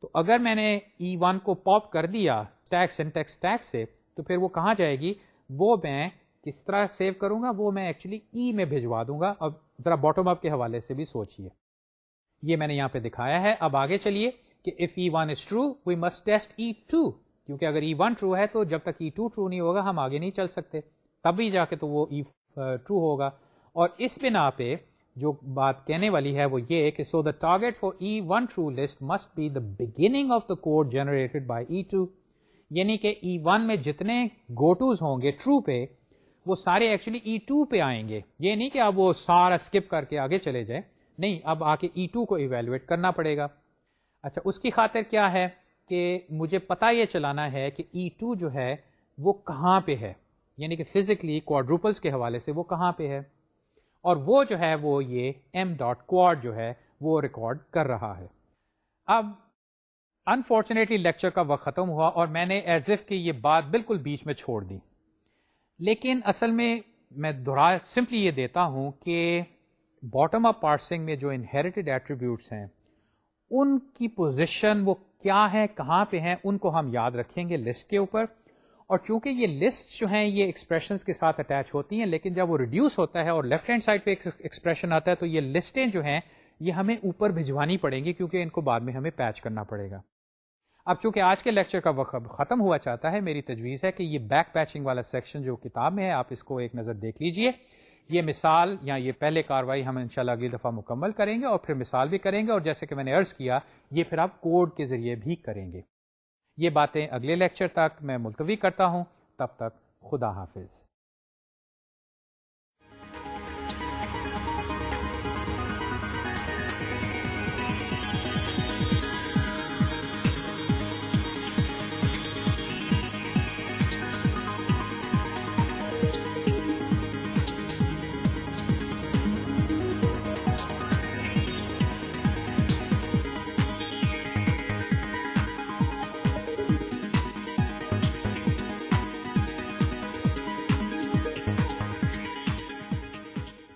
تو اگر میں نے e ای ون کو پاپ کر دیا ٹیکس اینڈ ٹیکس ٹیکس سے، تو پھر وہ کہاں جائے گی؟ وہ میں کس طرح سیو کروں گا؟ وہ میں ایکچولی ای e میں بھجوا دوں گا۔ اب ذرا باٹم اپ کے حوالے سے بھی سوچیے یہ میں نے یہاں پہ دکھایا ہے۔ اب آگے چلیے۔ کہ if E one is true we must test E two کیونکہ اگر ای ون ٹرو ہے تو جب تک ای ٹو ٹرو نہیں ہوگا، ہم آگے نہیں چل سکتے۔ تب بھی جا کے تو وہ e, ای ٹرو ہوگا۔ اور اس بنا پہ جو بات کہنے والی ہے وہ یہ کہ so the target for E one true list must be the beginning of the code generated by E two یعنی کہ e ای ون میں جتنے گوٹوز ہوں گے ٹرو پہ، وہ سارے ایکچولی ای ٹو پہ آئیں گے۔ یہ نہیں کہ اب وہ سارا اسکپ کر کے آگے چلے جائیں۔ نہیں، اب آ کے e ای ٹو کو ایویلویٹ کرنا پڑے گا۔ اچھا اس کی خاطر کیا ہے کہ مجھے پتا یہ چلانا ہے کہ ای ٹو جو ہے وہ کہاں پہ ہے؟ یعنی کہ فزیکلی کوڈروپلس کے حوالے سے وہ کہاں پہ ہے؟ اور وہ جو ہے وہ یہ ایم ڈاٹ کوڈ جو ہے وہ ریکارڈ کر رہا ہے۔ اب انفارچونیٹلی لیکچر کا وقت ختم ہوا اور میں نے ایز ایف کی یہ بات بالکل بیچ میں چھوڑ دی۔ لیکن اصل میں میں دہرا سمپلی یہ دیتا ہوں کہ باٹم اپ پارسنگ میں جو انہیریٹڈ ایٹریبیوٹس ہیں ان کی پوزیشن وہ کیا ہے، کہاں پہ ہیں، ان کو ہم یاد رکھیں گے لسٹ کے اوپر۔ اور چونکہ یہ لسٹ جو ہیں، یہ ایکسپریشن کے ساتھ اٹیچ ہوتی ہیں، لیکن جب وہ ریڈیوس ہوتا ہے اور لیفٹ ہینڈ سائڈ پہ ایکسپریشن آتا ہے، تو یہ لسٹیں جو ہیں، یہ ہمیں اوپر بھجوانی پڑیں گی، کیونکہ ان کو بعد میں ہمیں پیچ کرنا پڑے گا۔ اب چونکہ آج کے لیکچر کا وقت ختم ہوا چاہتا ہے، میری تجویز ہے کہ یہ بیک پیچنگ والا سیکشن جو کتاب میں ہے، آپ اس کو ایک نظر دیکھ لیجیے۔ یہ مثال یا یہ پہلے کاروائی ہم انشاءاللہ اگلی دفعہ مکمل کریں گے اور پھر مثال بھی کریں گے اور جیسے کہ میں نے عرض کیا، یہ پھر آپ کوڈ کے ذریعے بھی کریں گے۔ یہ باتیں اگلے لیکچر تک میں ملتوی کرتا ہوں۔ تب تک خدا حافظ۔